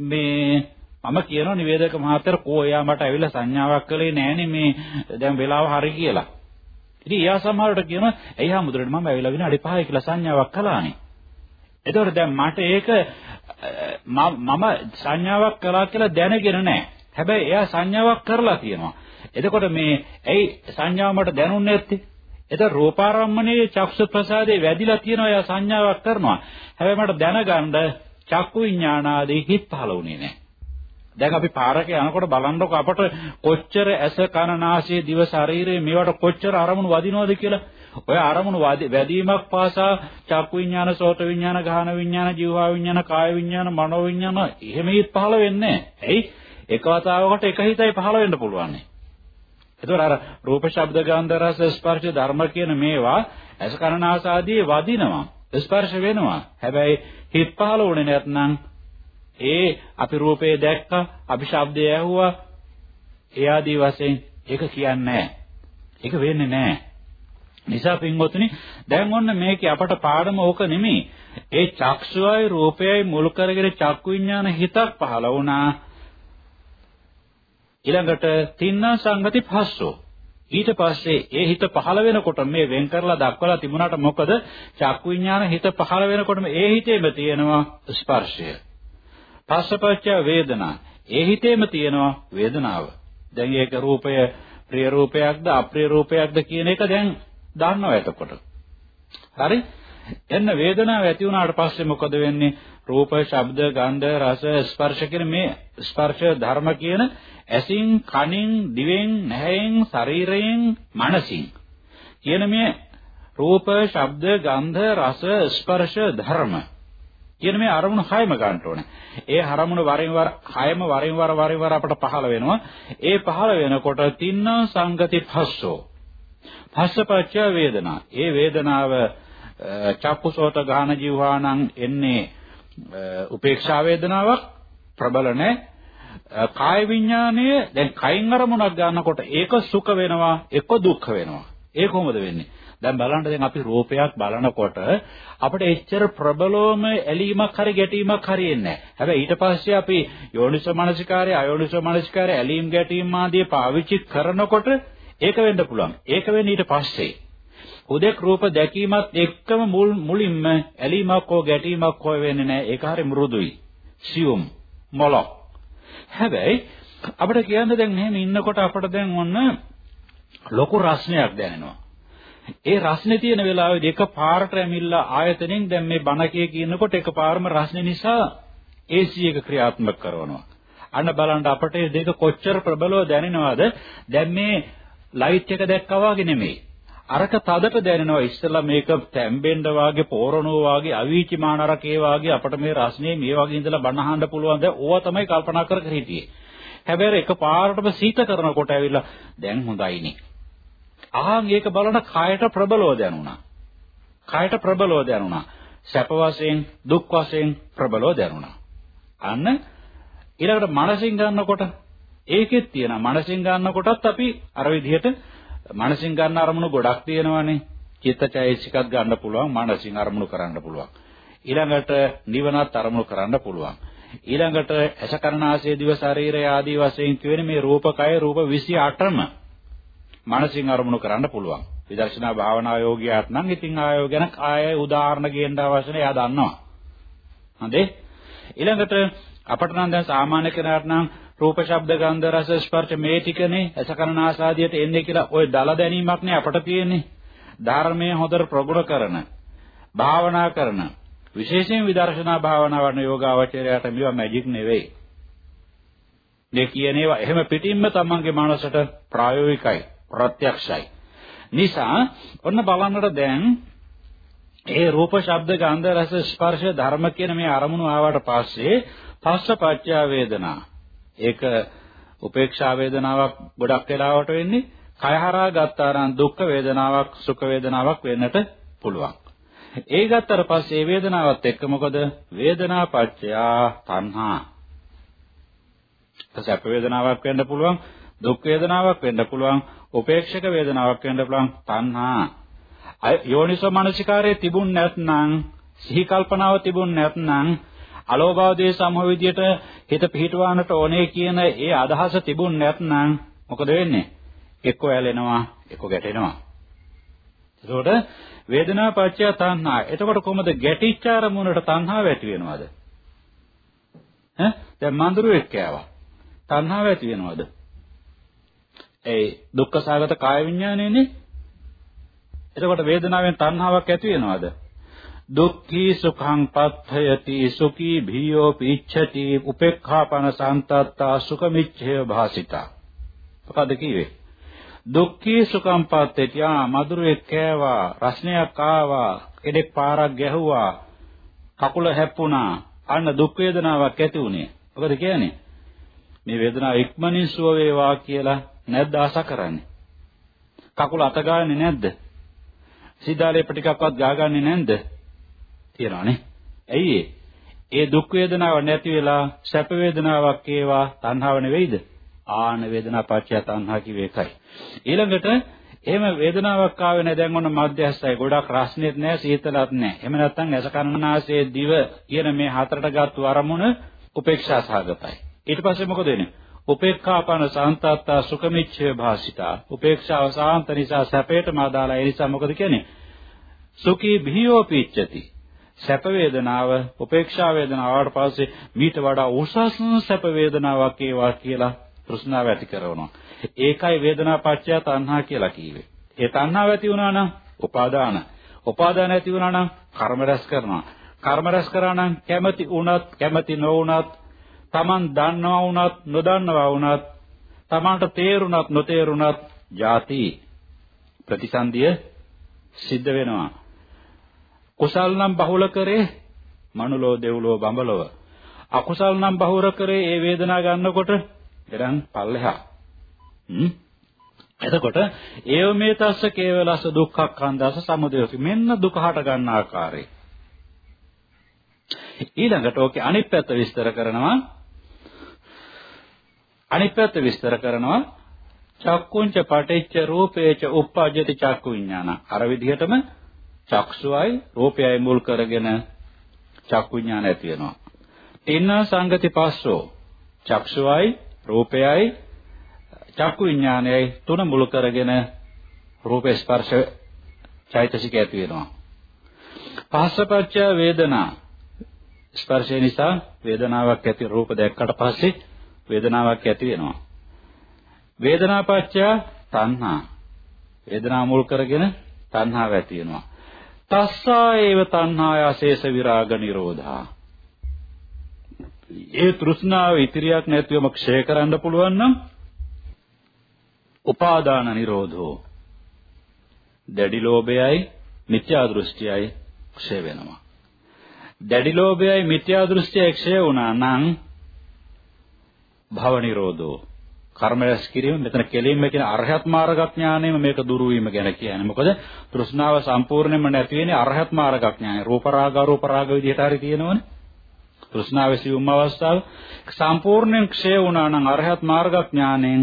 මේ මම කියනවා නිවේදක මහත්තයා කෝ එයා මට ඇවිල්ලා සංඥාවක් කළේ නෑනේ මේ දැන් වෙලාව හරි කියලා. ඉතින් එයා සමහරවිට කියනවා එයි හැමදෙරට මම ඇවිල්ලා විනාඩි 5යි කියලා සංඥාවක් කළානේ. එතකොට දැන් මට ඒක මම සංඥාවක් කළා කියලා දැනගෙන නෑ. හැබැයි එයා සංඥාවක් කරලා තියෙනවා. එතකොට මේ ඇයි සංඥාව මට දැනුන්නේ නැත්තේ? එතකොට රූපාරම්මණයේ චක්ෂු ප්‍රසාදේ වැඩිලා තියෙනවා යා සංඥාවක් කරනවා. හැබැයි මට දැනගන්න චක්කු විඥානාදී හිත් පහළ වුණේ නැහැ. දැන් අපි පාරක යනකොට බලන්නකො අපට කොච්චර ඇස කන නාසය දිව ශරීරය මේවට කොච්චර අරමුණු වදිනවද කියලා. ඔය අරමුණු වැඩිවීමක් පාසා චක්කු විඥාන, සෝත විඥාන, ගාහන විඥාන, ජීවහා විඥාන, කාය විඥාන, මනෝ විඥාන එහෙම හිත් පහළ වෙන්නේ නැහැ. ඇයි? එක වතාවකට එක හිතයි පහළ වෙන්න පුළුවන්. එතකොට අර රූප ශබ්ද ගන්ධ රස ස්පර්ශ ධර්ම කියන මේවා ඇස කනනාස ආදී වදිනවා. ස්පර්ශ වෙනවා. හැබැයි හිත පහළ වුණේ නැත්නම් ඒ අපි රූපේ දැක්කා අපි ශබ්දය ඇහුවා ඒ ආදී වශයෙන් ඒක කියන්නේ නැහැ. ඒක වෙන්නේ නැහැ. නිසා පින්වතුනි දැන් ඔන්න මේකේ අපට පාඩම ඕක නෙමෙයි. ඒ චක්ෂුවයි රූපයයි මුල් කරගෙන චක්කු විඥාන හිතක් පහළ වුණා. ඊළඟට තින්න සංගති පස්සෝ ඊට පස්සේ ඒ හිත පහළ වෙනකොට මේ වෙන් කරලා දක්වලා තිබුණාට මොකද? චක්කු විඥාන හිත පහළ වෙනකොටම ඒ හිතේම තියෙනවා ස්පර්ශය. පස්සපච්ච වේදනා. ඒ හිතේම තියෙනවා වේදනාව. දැන් ඒක රූපය ප්‍රිය රූපයක්ද අප්‍රිය රූපයක්ද කියන එක දැන් දන්නවා එතකොට. හරි? එන්න වේදනාව ඇති වුණාට පස්සේ මොකද වෙන්නේ? රූප ශබ්ද ගන්ධ රස ස්පර්ශ කියන මේ ස්පර්ශ ධර්ම කියන ඇසින් කනින් දිවෙන් නැහැෙන් ශරීරයෙන් මනසින් කියන මේ රූප ශබ්ද ගන්ධ රස ස්පර්ශ ධර්ම කියන මේ අරමුණු හයම ගන්න ඕනේ. ඒ අරමුණු වරින් වර හයම වරින් වර වරින් වර අපට පහළ වෙනවා. ඒ පහළ වෙනකොට තින්න සංගති පස්සෝ. පස්සපච්ච වේදනා. ඒ වේදනාව චක්කුසෝත ගාන ජීවාණං එන්නේ උපේක්ෂා වේදනාවක් ප්‍රබල නැහැ. කාය විඥානය දැන් කයින් අරමුණක් ගන්නකොට ඒක සුඛ වෙනවා එක්ක දුක්ඛ වෙනවා. ඒ කොහොමද වෙන්නේ? දැන් බලන්න දැන් අපි රූපයක් බලනකොට අපිට එච්චර ප්‍රබලවම ඇලීමක් හරි ගැටීමක් හරි එන්නේ නැහැ. හැබැයි ඊට පස්සේ අපි යෝනිසෝ මනසිකාරය අයෝනිසෝ මනසිකාරය ඇලීම් ගැටීම් ආදී පාවිච්චි කරනකොට ඒක වෙන්න පුළුවන්. ඒක වෙන්නේ ඊට පස්සේ. උදෙක් රූප දැකීමත් එක්කම මුල් මුලින්ම ඇලීමක් හෝ ගැටීමක් හෝ වෙන්නේ නැහැ. ඒක හරි මෘදුයි. සියුම් මොලොක්. හැබැයි අපිට කියන්න දැන් මෙහෙම ඉන්නකොට අපිට දැන් ඔන්න ලොකු රස්නයක් දැනෙනවා. ඒ රස්නේ තියෙන වෙලාවේදී එක පාරට ඇමිල්ලා ආයතනෙන් දැන් මේ බණකේ කියනකොට එක පාරම රස්නේ නිසා AC එක ක්‍රියාත්මක කරනවා. අන්න බලන්න අපට මේ දෙක කොච්චර ප්‍රබලව දැනෙනවද? දැන් මේ ලයිට් එක දැක්කා වගේ නෙමෙයි. අරක තදට දැනෙනවා ඉස්සෙල්ලා මේක තැම්බෙන්න වාගේ පෝරණෝ වාගේ අවීචි මානරකේ වාගේ අපිට මේ රස්නේ මේ වගේ ඉඳලා බණ අහන්න පුළුවන්. දැන් ඕවා තමයි කල්පනා කර කර හිටියේ. හැබැයි එක පාරටම සීත කරනකොට ඇවිල්ලා දැන් හොඳයිනේ. ආන් ඒක බලන කායට ප්‍රබලව දැනුණා. කායට ප්‍රබලව දැනුණා. සැප වශයෙන් දුක් වශයෙන් ප්‍රබලව දැනුණා. අන්න ඊළඟට මනසින් ගන්නකොට ඒකෙත් තියෙනවා. මනසින් ගන්නකොටත් අපි අර විදිහට මනසින් ගන්න අරමුණු ගොඩක් තියෙනවානේ. චිත්තචෛසිකත් ගන්න පුළුවන්, මනසින් අරමුණු කරන්න පුළුවන්. ඊළඟට නිවනත් අරමුණු කරන්න පුළුවන්. ඊළඟට ඇසකරණාසය දිව ශරීරය ආදී වශයෙන් කියන මේ රූපකය රූප 28ම මනසින් අරමුණු කරන්න පුළුවන්. විදර්ශනා භාවනා යෝගියාත් නම් ඉතින් ආයෝ ගැන ආය උදාහරණ ගේන්න අවශ්‍ය නැහැ. එයා දන්නවා. හරි? ඊළඟට අපට නම් දැන් සාමාන්‍ය කෙනාට නම් රූප ශබ්ද ගන්ධ රස ස්පර්ශ මේ ටිකනේ අසකරණාසාදියට එන්නේ කියලා ওই දල දැනීමක් නේ අපට තියෙන්නේ. ධර්මයේ හොඳට ප්‍රගුණ කරන භාවනා කරන විශේෂයෙන් විදර්ශනා භාවනා වඩන යෝගාවචරයට මේවා මැජික් නෙවෙයි. මේ කියන ඒවා එහෙම පිටින්ම තමන්ගේ මනසට ප්‍රායෝගිකයි ප්‍රත්‍යක්ෂයි. නිසා ඔන්න බලන්නට දැන් ඒ රූප ශබ්ද ගන්ධ රස ස්පර්ශ ධර්ම කියන මේ අරමුණු ආවට පස්සේ පස්ස පච්චය වේදනා ඒක උපේක්ෂා වේදනාවක් ගොඩක් වෙලාවට වෙන්නේ කය හරහා ගත්තා නම් දුක් වේදනාවක් සුඛ වේදනාවක් වෙන්නට පුළුවන්. ඒ ගත්තට පස්සේ වේදනාවත් එක්ක මොකද වේදනා පත්‍යා තණ්හා. සැප වේදනාවක් වෙන්න පුළුවන් දුක් වේදනාවක් වෙන්න පුළුවන් උපේක්ෂක වේදනාවක් වෙන්න පුළුවන් තණ්හා. යෝනිසෝ මනසිකාරයේ තිබුණ නැත්නම් සිහි කල්පනාව තිබුණ නැත්නම් අලෝභාවදී සමහ විදියට හිත පිහිටවන්නට ඕනේ කියන ඒ අදහස තිබුණ නැත්නම් මොකද වෙන්නේ? එක්ක ඇලෙනවා, එක්ක ගැටෙනවා. එතකොට වේදනා පත්‍ය තණ්හා. එතකොට කොහොමද ගැටිච්ච අරමුණට තණ්හාව ඇති වෙනවද? ඈ දැන් මඳුරුවෙක් කෑවා. තණ්හාව ඇති වෙනවද? ඒ දුක්ඛ සාගත කාය විඥානයනේ. එතකොට වේදනාවෙන් තණ්හාවක් ඇති වෙනවද? දුක්ඛී සුඛං පත්ථයති සුඛී භීයෝ පිච්ඡති උපේක්ඛාපන සන්තත්තා සුඛමිච්ඡය භාසිතා. මොකද කිව්වේ? දුක්ඛී සුඛං පත්ථයති. ආ මధుරෙක් කෑවා රස්නයක් ආවා කෙනෙක් පාරක් ගැහුවා කකුල හැප්පුණා අන්න දුක් වේදනාවක් ඇති උනේ මොකද කියන්නේ? මේ වේදනාව ඉක්මනින් සුව වේවා කියලා නැද්ද ආශා කරන්නේ? කකුල අත ගාන්නේ නැද්ද? සිතාලේප ටිකක්වත් ගාගන්නේ නැද්ද? තියනවානේ. ඇයි ඒ? ඒ දුක් වේදනාව නැති වෙලා සැප වේදනාවක් ඒවා තණ්හාව නෙවෙයිද? ආන වේදනා පත්‍ය තණ්හා කිව්ව එකයි. ඊළඟට එහෙම වේදනාවක් ආවේ නැහැ දැන් ඔන්න මධ්‍යස්ථයි ගොඩක් රස්නෙත් නැහැ සීතලත් නැහැ. එහෙම නැත්නම් ඇස කනනාසයේ දිව කියන මේ හතරට ගත්තු අරමුණ උපේක්ෂා සහගතයි. ඊට පස්සේ මොකද වෙන්නේ? උපේක්ඛාපන සාන්තත්තා සුඛමිච්ඡේ භාසිතා. උපේක්ෂාව සාන්ත නිසා සැපේටම අදාළයි. ඒ නිසා මොකද කියන්නේ? සුඛී භීයෝ පිච්ඡති. සැප වේදනාව උපේක්ෂා වේදනාවට පස්සේ මීට වඩා උසස් සැප වේදනාවක් ඒවා කියලා තෘෂ්ණාව ඇති කරනවා. ඒකයි වේදනා පත්‍ය තණ්හා කියලා කිව්වේ. ඒ තණ්හාව ඇති වුණා නම් උපාදාන. උපාදාන ඇති වුණා නම් කර්ම රැස් කරනවා. කර්ම රැස් කරා නම් කැමැති වුණත් කැමැති නොවුණත් Taman දන්නවා වුණත් නොදන්නවා වුණත් Tamanට තේරුණත් නොතේරුණත් ಜಾති ප්‍රතිසන්දිය සිද්ධ වෙනවා. කුසල් නම් බහුල කරේ මනුලෝ දෙව්ලෝ බඹලව. අකුසල් නම් බහුර කරේ ඒ වේදනාව ගන්නකොට එරන් පල්ලෙහා. හ්ම් එතකොට ඒව මේ තස්ස කේවලස දුක්ඛක්ඛන්දස සමුදයති මෙන්න දුක හට ගන්න ආකාරය. ඊළඟට ඕකේ අනිත් පැත්ත විස්තර කරනවා අනිත් පැත්ත විස්තර කරනවා චක්කුංච පටිච්ච රූපේච uppajjati චක්කු විඥාන අර විදිහටම චක්ෂුවයි රූපයයි මුල් කරගෙන චක්කු විඥාන ඇති වෙනවා. තින්න සංගති පස්සෝ චක්ෂුවයි රූපයයි චක්කු විඥානයයි තුන මුල් කරගෙන රූප ස්පර්ශ චෛතසික ඇති වෙනවා. පස්සපච්ච වේදනා ස්පර්ශය නිසා වේදනාවක් ඇති රූප දැක්කට පස්සේ වේදනාවක් ඇති වෙනවා. වේදනාපච්චය තණ්හා. වේදනාව මුල් කරගෙන තණ්හාව ඇති වෙනවා. තස්සා ඒව තණ්හාය අශේෂ විරාග නිරෝධා. ඒ තෘෂ්ණාව ඉතිරියක් නැතිවම ක්ෂය කරන්න පුළුවන් නම් උපාදාන නිරෝධෝ. දැඩි ලෝභයයි මිත්‍යා දෘෂ්ටියයි ක්ෂය වෙනවා. දැඩි ලෝභයයි මිත්‍යා දෘෂ්ටියයි ක්ෂය වුණා නම් භව නිරෝධෝ කර්ම රැස් කිරීම මෙතන කෙලින්ම කියන අරහත් මාර්ග ඥාණයම මේක දුරු වීම ගැන කියන්නේ. මොකද තෘෂ්ණාව සම්පූර්ණයෙන්ම නැති වෙන්නේ අරහත් මාර්ග ඥානය. රූප රාග අරූප රාග විදිහට හරි තියෙනවනේ. තෘෂ්ණාවේ සිවුම් අවස්ථාව සම්පූර්ණයෙන් ක්ෂය වුණා නම් අරහත් මාර්ග ඥාණයෙන්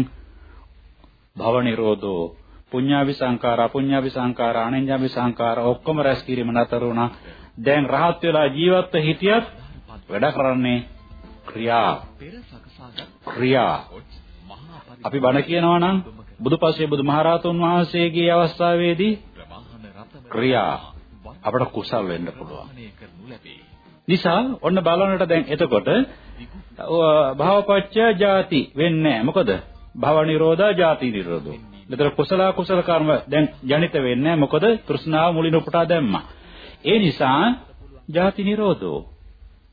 භව නිරෝධෝ පුඤ්ඤාවි සංඛාර අපුඤ්ඤාවි සංඛාර අනඤ්ඤාවි සංඛාර ඔක්කොම රැස් කිරීම නතර වුණා. දැන් රහත් වෙලා ජීවත්ව හිටියත් වැඩ කරන්නේ ක්‍රියා ක්‍රියා අපි බණ කියනවා නම් බුදුපසේ බුදුමහරහතුන් වහන්සේගේ අවස්ථාවේදී ක්‍රියා අපට කුසල් වෙන්න පුළුවන්. නිසා ඔන්න බලනට දැන් එතකොට භවපච්චය ಜಾති වෙන්නේ මොකද? භව නිරෝධා ಜಾති නිරෝධෝ. මෙතන කුසල කුසල කර්ම දැන් ජනිත වෙන්නේ මොකද? තෘෂ්ණාව මුලින් උපුටා දැම්මා. ඒ නිසා ಜಾති නිරෝධෝ.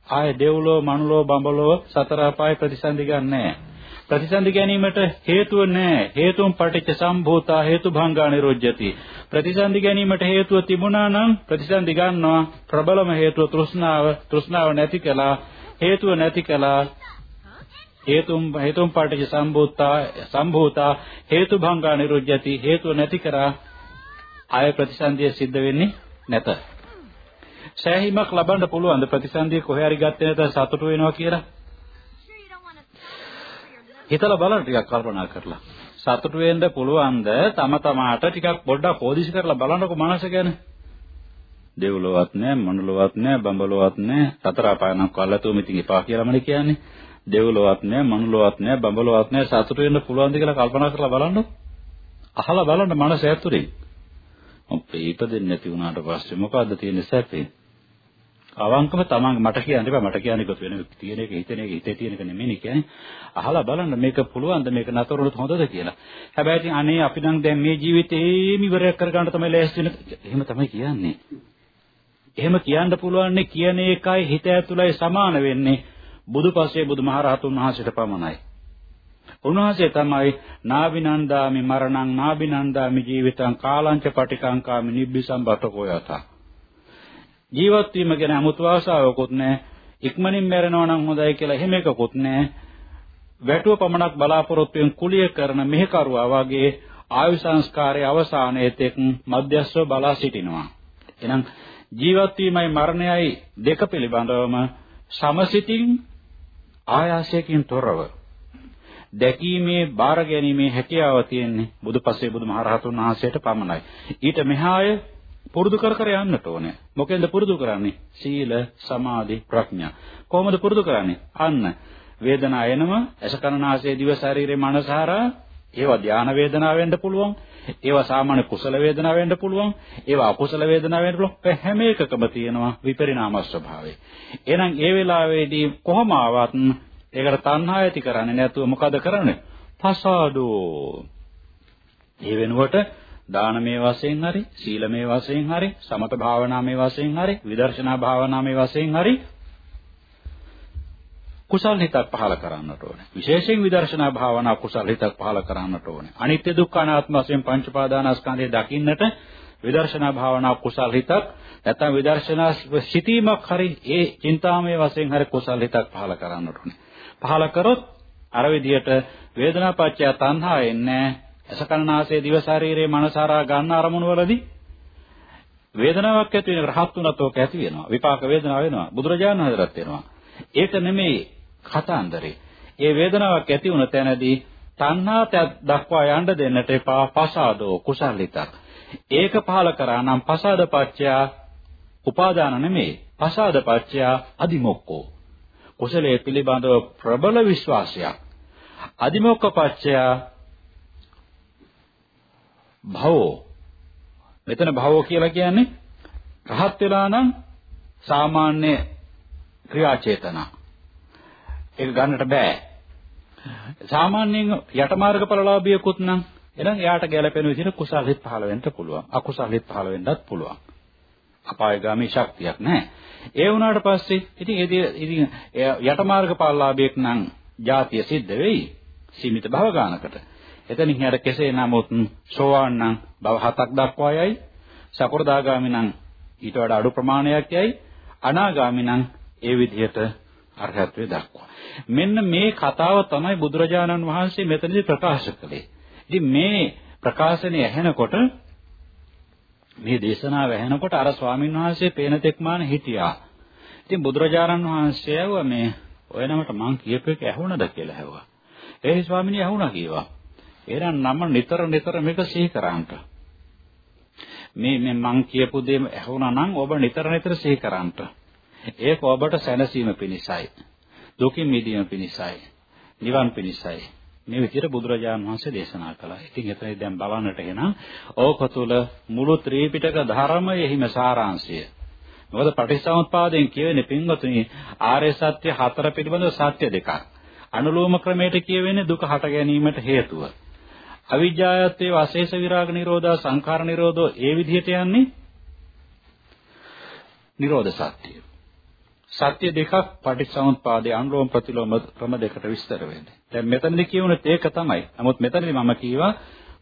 ආය දෙව්ලෝ මනුලෝ බඹලෝ සතර අපාය ප්‍රතිසන්දි ගන්නෑ. ප්‍රතිසන්දි ගැනීමට හේතුව නැහැ. හේතුන් පටිච්ච සම්භූතා හේතු භංගා නිරෝධ්‍යති. ප්‍රතිසන්දි ගැනීමට හේතුව තිබුණා නම් ප්‍රතිසන්දි ගන්නවා. ප්‍රබලම හේතුව තෘෂ්ණාව. තෘෂ්ණාව නැති කළා. හේතුව නැති කළා. හේතුම් හේතුම් පටිච්ච සම්භූතා සම්භූතා හේතු භංගා නිරෝධ්‍යති. හේතුව නැති කරා ආය ප්‍රතිසන්දිය සිද්ධ වෙන්නේ නැත. සෑහීමක් ලබන්න පුළුවන් ද ප්‍රතිසන්දිය කොහේ හරි ගත්තේ නැත්නම් සතුටු වෙනවා කියලා? හිතලා බලන්න ටිකක් කල්පනා කරලා. සතුටු වෙන්න පුළුවන්ද තම තමාට ටිකක් පොඩ්ඩක් පොදිසි කරලා බලන්නකො මනස ගැන. දෙව්ලොවත් නැහැ, මනුලොවත් නැහැ, බඹලොවත් නැහැ, සතර අපායන්ක් කල්ලාතුම ඉතින් එපා කියලාමනේ කියන්නේ. දෙව්ලොවත් නැහැ, මනුලොවත් නැහැ, බඹලොවත් නැහැ සතුටු වෙන්න පුළුවන්ද කියලා කල්පනා කරලා බලන්න. අහලා බලන්න මනස ඇතුලේ. ඔප්පේ ඉපදෙන්නේ නැති වුණාට පස්සේ මොකද්ද තියෙන්නේ සැපේ? අවංකව තමන් මට කියන්න එපා. මට කියන්නේ කොත් වෙන තියෙන එක හිතෙන එක හිතේ තියෙන එක නෙමෙයි කියන්නේ. අහලා බලන්න මේක පුළුවන්ද මේක නතරුනොත් හොඳද කියලා. හැබැයි ඉතින් අනේ අපි නම් දැන් මේ ජීවිතේම ඉවරයක් කරගන්න තමයි ලෑස්ති වෙන එහෙම තමයි කියන්නේ. එහෙම කියන්න පුළුවන් කියන එකයි හිත ඇතුළයි සමාන වෙන්නේ. බුදුපසේ බුදුමහරහතුන් වහන්සේට පමණයි. උන්වහන්සේ තමයි නාබිනන්දාමි මරණං නාබිනන්දාමි ජීවිතං කාලංච පටිකංකාමි නිබ්බිසම්බතකෝ යතා. ජීවත් වීම ගැන 아무තු ආශාවකුත් නැහැ. ඉක්මනින් මැරෙනවා නම් හොඳයි කියලා එහෙම එකකුත් නැහැ. වැටුව පමණක් බලාපොරොත්තු වෙන කුලිය කරන මෙහෙකරුවා වගේ ආයු සංස්කාරයේ අවසානයේ තෙක් මධ්‍යස්ව බලා සිටිනවා. එහෙනම් ජීවත් වීමයි මරණයයි දෙක පිළිබඳවම සමසිතින් ආයාසයෙන් තොරව දැකීමේ බාර ගැනීමේ හැකියාව තියෙන්නේ බුදුපසේ බුදුමහරහතුන් වහන්සේට පමණයි. ඊට මෙහාය පුරුදු කර කර යන්නට ඕනේ. මොකෙන්ද පුරුදු කරන්නේ? සීල, සමාධි, ප්‍රඥා. කොහොමද පුරුදු කරන්නේ? අන්න වේදනාව එනම අසකරණාසයේ දිව ශරීරේ මනසහරා ඒවා ධානා වේදනාව වෙන්න පුළුවන්. ඒවා සාමාන්‍ය කුසල වේදනාව වෙන්න පුළුවන්. ඒවා අකුසල වේදනාව වෙන්න පුළුවන්. හැම එකකම තියෙනවා විපරිණාම ස්වභාවය. එහෙනම් ඒ වෙලාවේදී කොහොම ආවත් ඒකට තණ්හා ඇති කරන්නේ නැතුව මොකද කරන්නේ? පසාදෝ. ඒ වෙනුවට දානමය වශයෙන් හරි, සීලමය වශයෙන් හරි, සමත භාවනාමය වශයෙන් හරි, විදර්ශනා භාවනාමය වශයෙන් හරි කුසල් හිතක් පහල කරන්නට ඕනේ. විශේෂයෙන් විදර්ශනා භාවනා කුසල් හිතක් පහල කරන්නට ඕනේ. අනිත්‍ය දුක්ඛ අනාත්ම වශයෙන් පංච පාදානස්කන්ධය දකින්නට විදර්ශනා භාවනා කුසල් හිතක් නැත්නම් විදර්ශනා සිතීමක් හරි ඒ චින්තාමය වශයෙන් හරි කුසල් හිතක් පහල කරන්නට ඕනේ. පහල කරොත් අර විදියට වේදනාපච්චය තණ්හා එන්නේ අසකරණාසයේ දිව ශරීරයේ මනසාරා ගන්න අරමුණු වලදී වේදනාවක් ඇති වෙන රහත් උනත් ඕක ඇති වෙනවා. විපාක වේදනාව වෙනවා. බුදුරජාණන් වහන්සේට වෙනවා. ඒක නෙමෙයි කතාන්දරේ ඒ වේදනාවක් ඇති වුණ තැනදී තණ්හාත දක්වා යන්න දෙන්නට එපා. පසාදෝ කුසලිතක් ඒක පහල කරා නම් පසාද පච්චයා උපාදාන නෙමෙයි. පසාද පච්චයා අදිමොක්කෝ. කුසලයේ පිළිබඳව ප්‍රබල විශ්වාසයක්. අදිමොක්ක පච්චයා භවෝ. මෙතන භවෝ කියලා කියන්නේ රහත් වෙලා නම් සාමාන්‍ය ක්‍රියා චේතනා ඒක ගන්නට බෑ. සාමාන්‍යයෙන් යටමාර්ගඵලලාභියෙකුත් නම් එහෙනම් එයාට ගැළපෙන විදිහට කුසල හිත් පහළ වෙන්න පුළුවන්. අකුසල හිත් පහළ වෙන්නත් පුළුවන්. අපායගාමී ශක්තියක් නැහැ. ඒ වුණාට පස්සේ ඉතින් ඒ ඉතින් යටමාර්ගඵලලාභියෙක් නම් ಜಾතිය සිද්ධ වෙයි. සීමිත භව ගානකට. එතනින් එහාට කෙසේ නමුත් සෝවාන් නම් භව හතක් දක්වා යයි. සකෘදාගාමි නම් ඊට වඩා අඩු ප්‍රමාණයක් යයි. අනාගාමි නම් ඒ විදිහට අරහත්වේ දක්වා. මෙන්න මේ කතාව තමයි බුදුරජාණන් වහන්සේ මෙතනදී ප්‍රකාශ කළේ. ඉතින් මේ ප්‍රකාශනය ඇහෙනකොට මේ දේශනාව ඇහෙනකොට අර ස්වාමීන් වහන්සේ පේන තෙක්මාන හිටියා. ඉතින් බුදුරජාණන් වහන්සේ ඇහුවා මේ ඔය නමට මං කියපු එක ඇහුණද කියලා ඇහුවා. ඒ ස්වාමීනි ඇහුණා කීවා එහෙනම් නම නිතර නිතර මේක සිහි කරාන්ට. මේ මේ මං කියපු දේ ඇහුණා නම් ඔබ නිතර නිතර සිහි කරාන්ට. ඒක ඔබට සැනසීම පිණිසයි. දුකින් මිදීම පිණිසයි. නිවන් පිණිසයි. මේ විදිහට බුදුරජාණන් වහන්සේ දේශනා කළා. ඉතින් එතනදී දැන් බලන්නට එන ඕක තුල මුළු ත්‍රිපිටක ධර්මයෙහිම සාරාංශය. මොකද පටිච්චසමුප්පාදයෙන් කියවෙන්නේ පින්වතුනි ආර්ය සත්‍ය හතර පිළිබඳව සත්‍ය දෙකක්. අනුලෝම ක්‍රමයට කියවෙන්නේ දුක හට ගැනීමට හේතුව. අවිජ්ජායත්තේ වාසේස විරාග නිරෝධා සංඛාර නිරෝධෝ ඒ විදිහට යන්නේ නිරෝධ සත්‍යය. සත්‍ය දෙකක් පටිච්චසමුප්පාදයේ අනුලෝම ප්‍රතිලෝම ක්‍රම දෙකට විස්තර වෙන්නේ. දැන් මෙතනදී කියුණේ ඒක තමයි. නමුත් මෙතනදී මම කීවා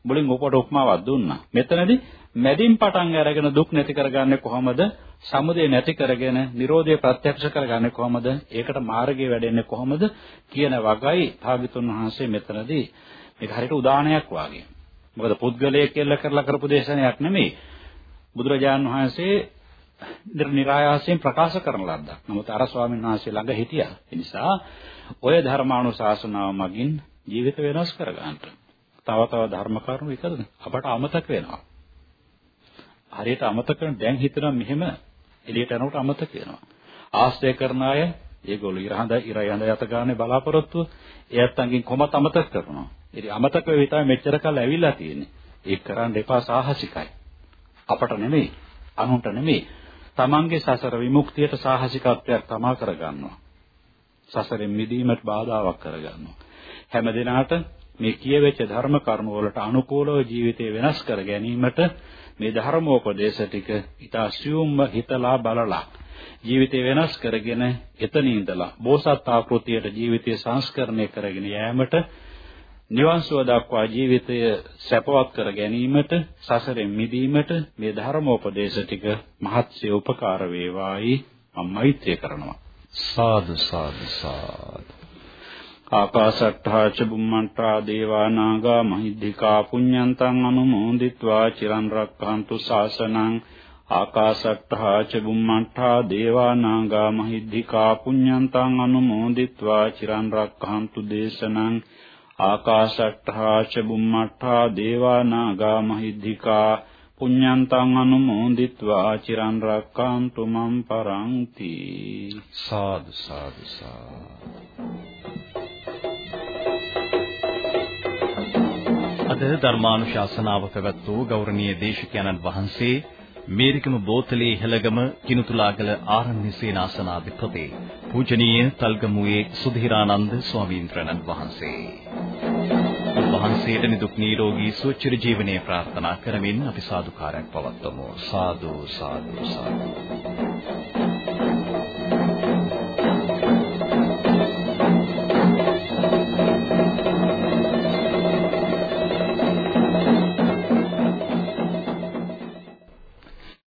මුලින් ඔකට උපමාවක් දුන්නා. මෙතනදී මැදින් පටන් අරගෙන දුක් නැති කරගන්නේ කොහොමද? සමුදය නැති කරගෙන Nirodhe ප්‍රත්‍යක්ෂ කරගන්නේ කොහොමද? ඒකට මාර්ගය වැඩෙන්නේ කොහොමද? කියන වගයි භාග්‍යතුන් වහන්සේ මෙතනදී මේක හරියට උදාහරණයක් වාගේ. මොකද පුද්ගලයෙක් කියලා කරලා කරපු දේශනයක් නෙමෙයි. බුදුරජාණන් වහන්සේ නිර්ායාසයෙන් ප්‍රකාශ කරන ලද්දක්. නමුත් අර ස්වාමීන් වහන්සේ ළඟ හිටියා. ඒ නිසා ඔය ධර්මානුශාසනාව මගින් ජීවිත වෙනස් කරගන්න. තව තව ධර්ම කරුණු එකද අපට අමතක වෙනවා. හරියට අමතක කරන දැන් හිතනවා මෙහෙම එළියට යනකොට අමතක වෙනවා. ආශ්‍රය කරන අය ඒගොල්ලෝ ඉරහඳ ඉරයඳ යත ගානේ බලාපොරොත්තුව එයත් අංගෙන් කොමත් අමතක කරනවා. ඉතින් අමතක වෙවි තමයි මෙච්චර කල් ඇවිල්ලා තියෙන්නේ. ඒක කරන්න එපා සාහසිකයි. අපට නෙමෙයි, අනුන්ට නෙමෙයි. තමන්ගේ සසර විමුක්තියට සාහසිකත්වයක් තමා කරගන්නවා. සසරෙන් මිදීමට බාධාවක් කරගන්නවා. හැම දිනාට මේ කියවෙච්ච ධර්ම කරුණු වලට අනුකූලව ජීවිතය වෙනස් කර ගැනීමට මේ ධර්මෝපදේශ ටික ඊට සියුම්ව හිතලා බලලා ජීවිතය වෙනස් කරගෙන එතන ඉඳලා බෝසත් ආකෘතියට ජීවිතය සංස්කරණය කරගෙන යෑමට නිවන් සුව දක්වා ජීවිතය සැපවත් කර ගැනීමට සසරෙන් මිදීමට මේ ධර්මෝපදේශ ටික මහත්සේ උපකාර වේවායි මම මෛත්‍රිය කරනවා. සාදු සාදු සාදු. ආකාසට්ඨා ච බුම්මන්ටා දේවා නාග මහිද්దికා පුඤ්ඤන්තං අනුමෝදිත්වා චිරන් රක්ඛන්තු ශාසනං. ආකාසට්ඨා ච බුම්මන්ටා දේවා නාග මහිද්దికා පුඤ්ඤන්තං අනුමෝදිත්වා චිරන් රක්ඛන්තු දේශනං. ආකාශට්ඨා ච බුම්මට්ඨා දේවා නාග මහිද්దికා පුඤ්ඤන්තං අනුමෝදිත්වා චිරන් රක්ඛන්තු මම් පරන්ති සාදු සාදු සාදු අද ධර්මානුශාසනාව පැවැත් වූ ගෞරවනීය දේශකයන්න් වහන්සේ මේරිකම බෝතලේ හෙළගම කිනුතුලාගල ආරණ්‍ය සේනාසනාධිපති පූජනීය තල්ගමුවේ සුධීරානන්ද ස්වාමීන් වහන්සේ. වහන්සේට නිදුක් නිරෝගී සුවචිර ජීවනයේ ප්‍රාර්ථනා කරමින් අපි සාදුකාරයක් පවත්වමු. සාදු සාදු සාදු.